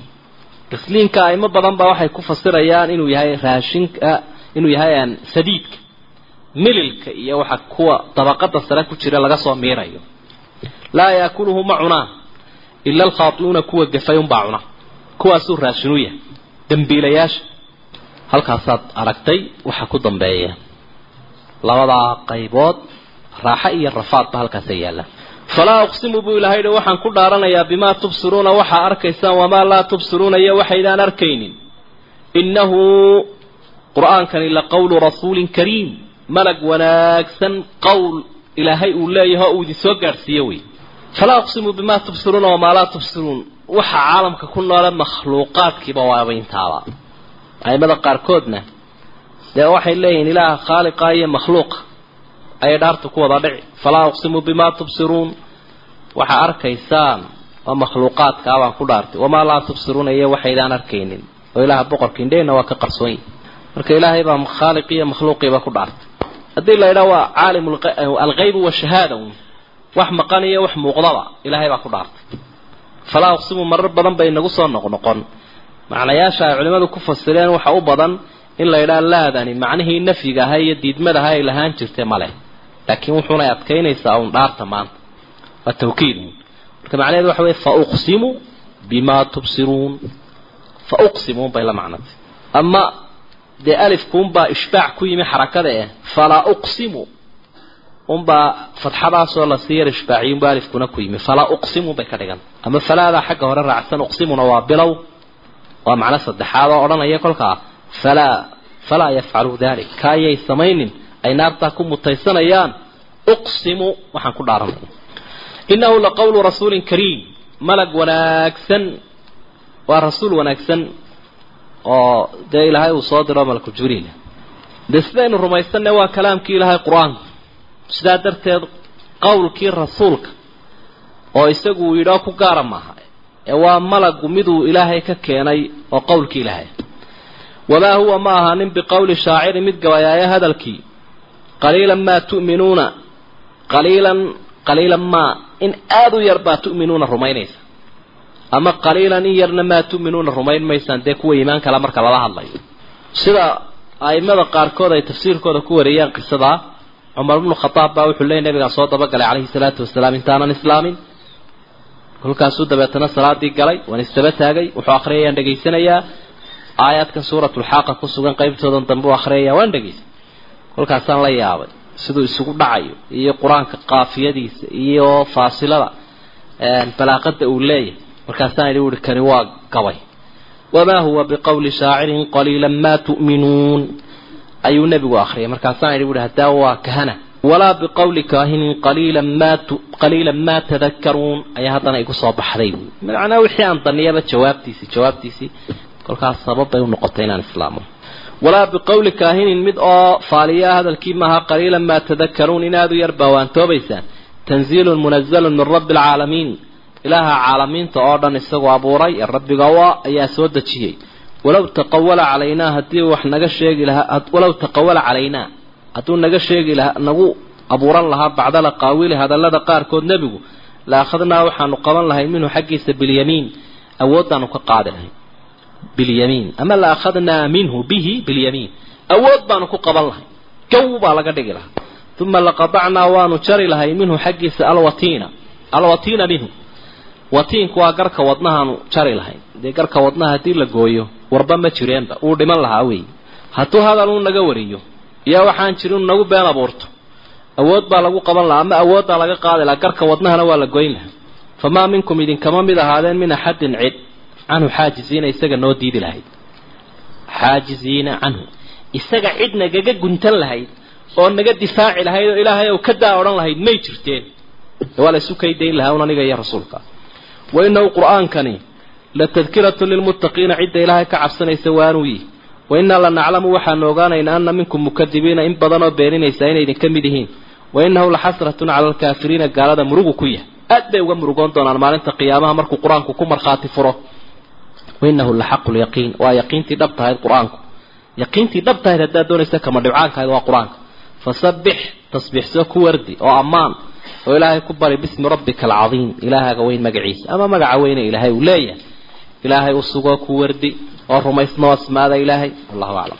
Khisliinka aimo badan baa waxay ku fasirayaan inuu yahay raashinka inuu yahay sadiidka mililka iyo waxa kuwa dabaqada sare ku jira laga soo miirayo. Laa yaakuluhu ma cunaan ila alkhaatiuuna kuwa gafay unbaa cuna kuwaasuu raashin u yahay dambiilayaasha. Halkaasaad aragtay waxa ku dambeeya. Labadaa qaybood raaxo iyo rafaadba halkaasa yaalla. Falaa uqsimu buu ilahay hi waxaan ku dhaaranayaa bimaa tubsiruuna waxaa arkaysaan wamaa laa tubsiruuna iyo waxaydaan arkaynin. Innahu qur'aankani la qawlu rasuulin kariim malag wanaagsan qowl ilaahay uu leeyahay oo uu idin soo gaadhsiiyo wey. Falaa uqsimu bimaa tubsiruuna wamaa laa tubsiruun waxa caalamka ku noole makhluuqaadkiiba waaba intaaba aimada qaarkoodna dee waxay leeyihiin ilaaha khaaliqa iyo makhluuqa ayay dhaarta ku wada dhici. Falaa uqsimu bimaa tubsiruun. Waxaa arkaysaan oo makhluuqaadkaa baan ku dhaartay. Wamaa laa tubsiruuna iyo waxaydaan arkaynin. Oo ilaaha boqorka indhehna waa ka qarsoon yihi marka ilaahay baa khaaliqi iyo makhluuqiiba ku dhaartay. Haddii la yidhaha waa caalim alghaybu washahaada un. Wax maqan iyo wax muuqdaba ilaahay baa ku dhaartay. Falaa uqsimu marar badan bay nagu soo noqnoqon. Macnayaasha ay culimmadu ku fasireen waxa u badan in la yidhaha laadani macnihii nafyiga ahaa iyo diidmadaha ay lahaan jirtay male laakiin wuxuunay adkaynaysaa un dhaarta maanta. Waa tawkiid. Marka macnaheedu waxa weye fa uqsimu bimaa tubsiruun. Fa uqsimu unbay la macnatay. Ama dee alifkuunbaa ishbaac ku yimi xarakada eh falaa uqsimu unbaa fadxadaasoo la sii yar ishbaaciy unbaa alifkuna ku yimi. Falaa uqsimu bay ka dhigan. Ama falaadaa xagga hore raacsan uqsimuna waa bilow. Waa macno saddexaad oo odhanaya kolkaa falaa falaa yafcaluu dalik ka ayay samaynin ay naartaa ku mutaysanayaan uqsimu waxaan ku dhaaranaya innahu la qawlu rasuulin kariim malag wanaagsan waa rasuul wanaagsan oo dee ilaahay uu soo diro malaku jibriil. Dee sidaynu rumaysanne waa kalaamkii ilaahay qur'aanku sidaa darteed qowlkii rasuulka oo isagu uu yidhao ku gaara maaha ee waa malagu miduu ilaahay ka keenay oo qowlkii ilaahay. Wamaa huwa ma ahaanin biqowli shaaciri mid gabayaaya hadalkii qaliilan maa tu'minuuna qaliilan qaliilan maa in aada u yar baa tu'minuuna rumaynaysa. Ama qaliilan in yarna maa tu'minuuna rumayn maysaan dee kuwa iimaan kale marka lala hadlayo. Sida aimada qaarkood ay tafsiirkooda ku wariyeen qisadaa cumar bnu khadaab baa wuxuu leeyay nabigaa soo dabagalay calayhi salaatu wasalaam intaanan islaamin. Kolkaasuu dabeetana salaadii galay waan istaba taagay wuxuu akhriyayaan dhegaysanayaa aayaadkan suuratulxaaqa ku sugan qaybtoodan dambe u akhriyaya waan dhegaysay kolkaasaan la yaabay. Siduu isugu dhacayo iyo qur'aanka qaafiyadiisa iyo faasilada balaaqada uu leeyahay. Markaasaan idhi uhi kani waa gabay. Wamaa huwa biqowli shaacirin qaliilan maa tu'minuun. Ayuu nebigu akhriyay. Markaasaan idhi uhi haddaa waa kahana. Walaa biqowli kaahinin qaliilan maa qaliilan maa tadakaruun ayaa haddana igu soo baxday. Macnaa wixii aan daniyaba jawaabtiisii jawaabtiisii kolkaas sabab bay u noqotay inaan islaamo walaa biqowli kaahinin mid oo faaliyaa hadalkii maaha qaliilan maa tadakaruun inaad u yar baawaantoobaysaan. Tanziilun munazalun min rabbi alcaalamiin ilaaha caalamiinta oo dhan isagoo abuuray ee rabbiga waa ayaa soo dejiyey. Walow taqawala calaynaa haddii wax naga sheegi lahaa walow taqawala calaynaa hadduu naga sheegi lahaa nagu abuuran lahaa bacdala qaawili hadallada qaarkood nebigu la akhadnaa waxaanu qaban lahay minhu xaggiisa bilyamiin awooddaanu ka qaadi lahay bilyamiin ama la akhadnaa minhu bihi bilyamiin awood baanu ku qaban lahay gow baa laga dhigi lahaa uma laqadacnaa waanu jari lahay minhu xaggiisa alwatiina alwatiina minhu watiinku waa garka wadnahaanu jari lahayn dee garka wadnaha haddii la gooyo warba ma jireenba uu dhiman lahaa wey hadduu hadal uu naga wariyo iyo waxaan jirin nagu been abuurto awood baa lagu qaban lahaa ama awooddaa laga qaadi lahaa garka wadnahana waa la goyn lahaa famaa minkum idinkama mid ahaadeen min axadin cid canhu xaajiziina isaga noo diidi lahayd. Xaajiziina canhu isaga cid nagaga guntan lahayd oo naga difaaci lahayd oo ilaahay ou ka daa odhan lahayd may jirteen. Waa la isu kaydayn lahaa un aniga iyo rasuulka. Wa inahu qur'aankani la tadkiratu lilmuttaqiina cidda ilaahay ka cabsanaysa waanuu yihi wa innaa la naclamu waxaanu ogaanaynaa ana minkum mukadibiina in badanoo beeninaysaa inay idinka mid yihiin wa innahu la xasratun cala alkaafiriina gaalada murugu ku yahay. Aad bay uga murugoon doonaan maalinta qiyaamaha markuu qur'aanku ku markhaati furo wainahu la xaqu lyaqiin waa yaqiintii dhab tahayd qur'aanku yaqiintii dhab tahayd haddaad doonaysa kama dhibcaankahayd waa qur'aanka fasabbix tasbiixsoo ku wardi oo ammaan oo ilaahay ku bari bismi rabbika alcadiim ilaahaaga weyn magaciisa ama magaca weyne ilaahay uu leeyahay ilaahay u sugoo ku wardi oo rumaysnoo asmaada ilaahay wallahu aclam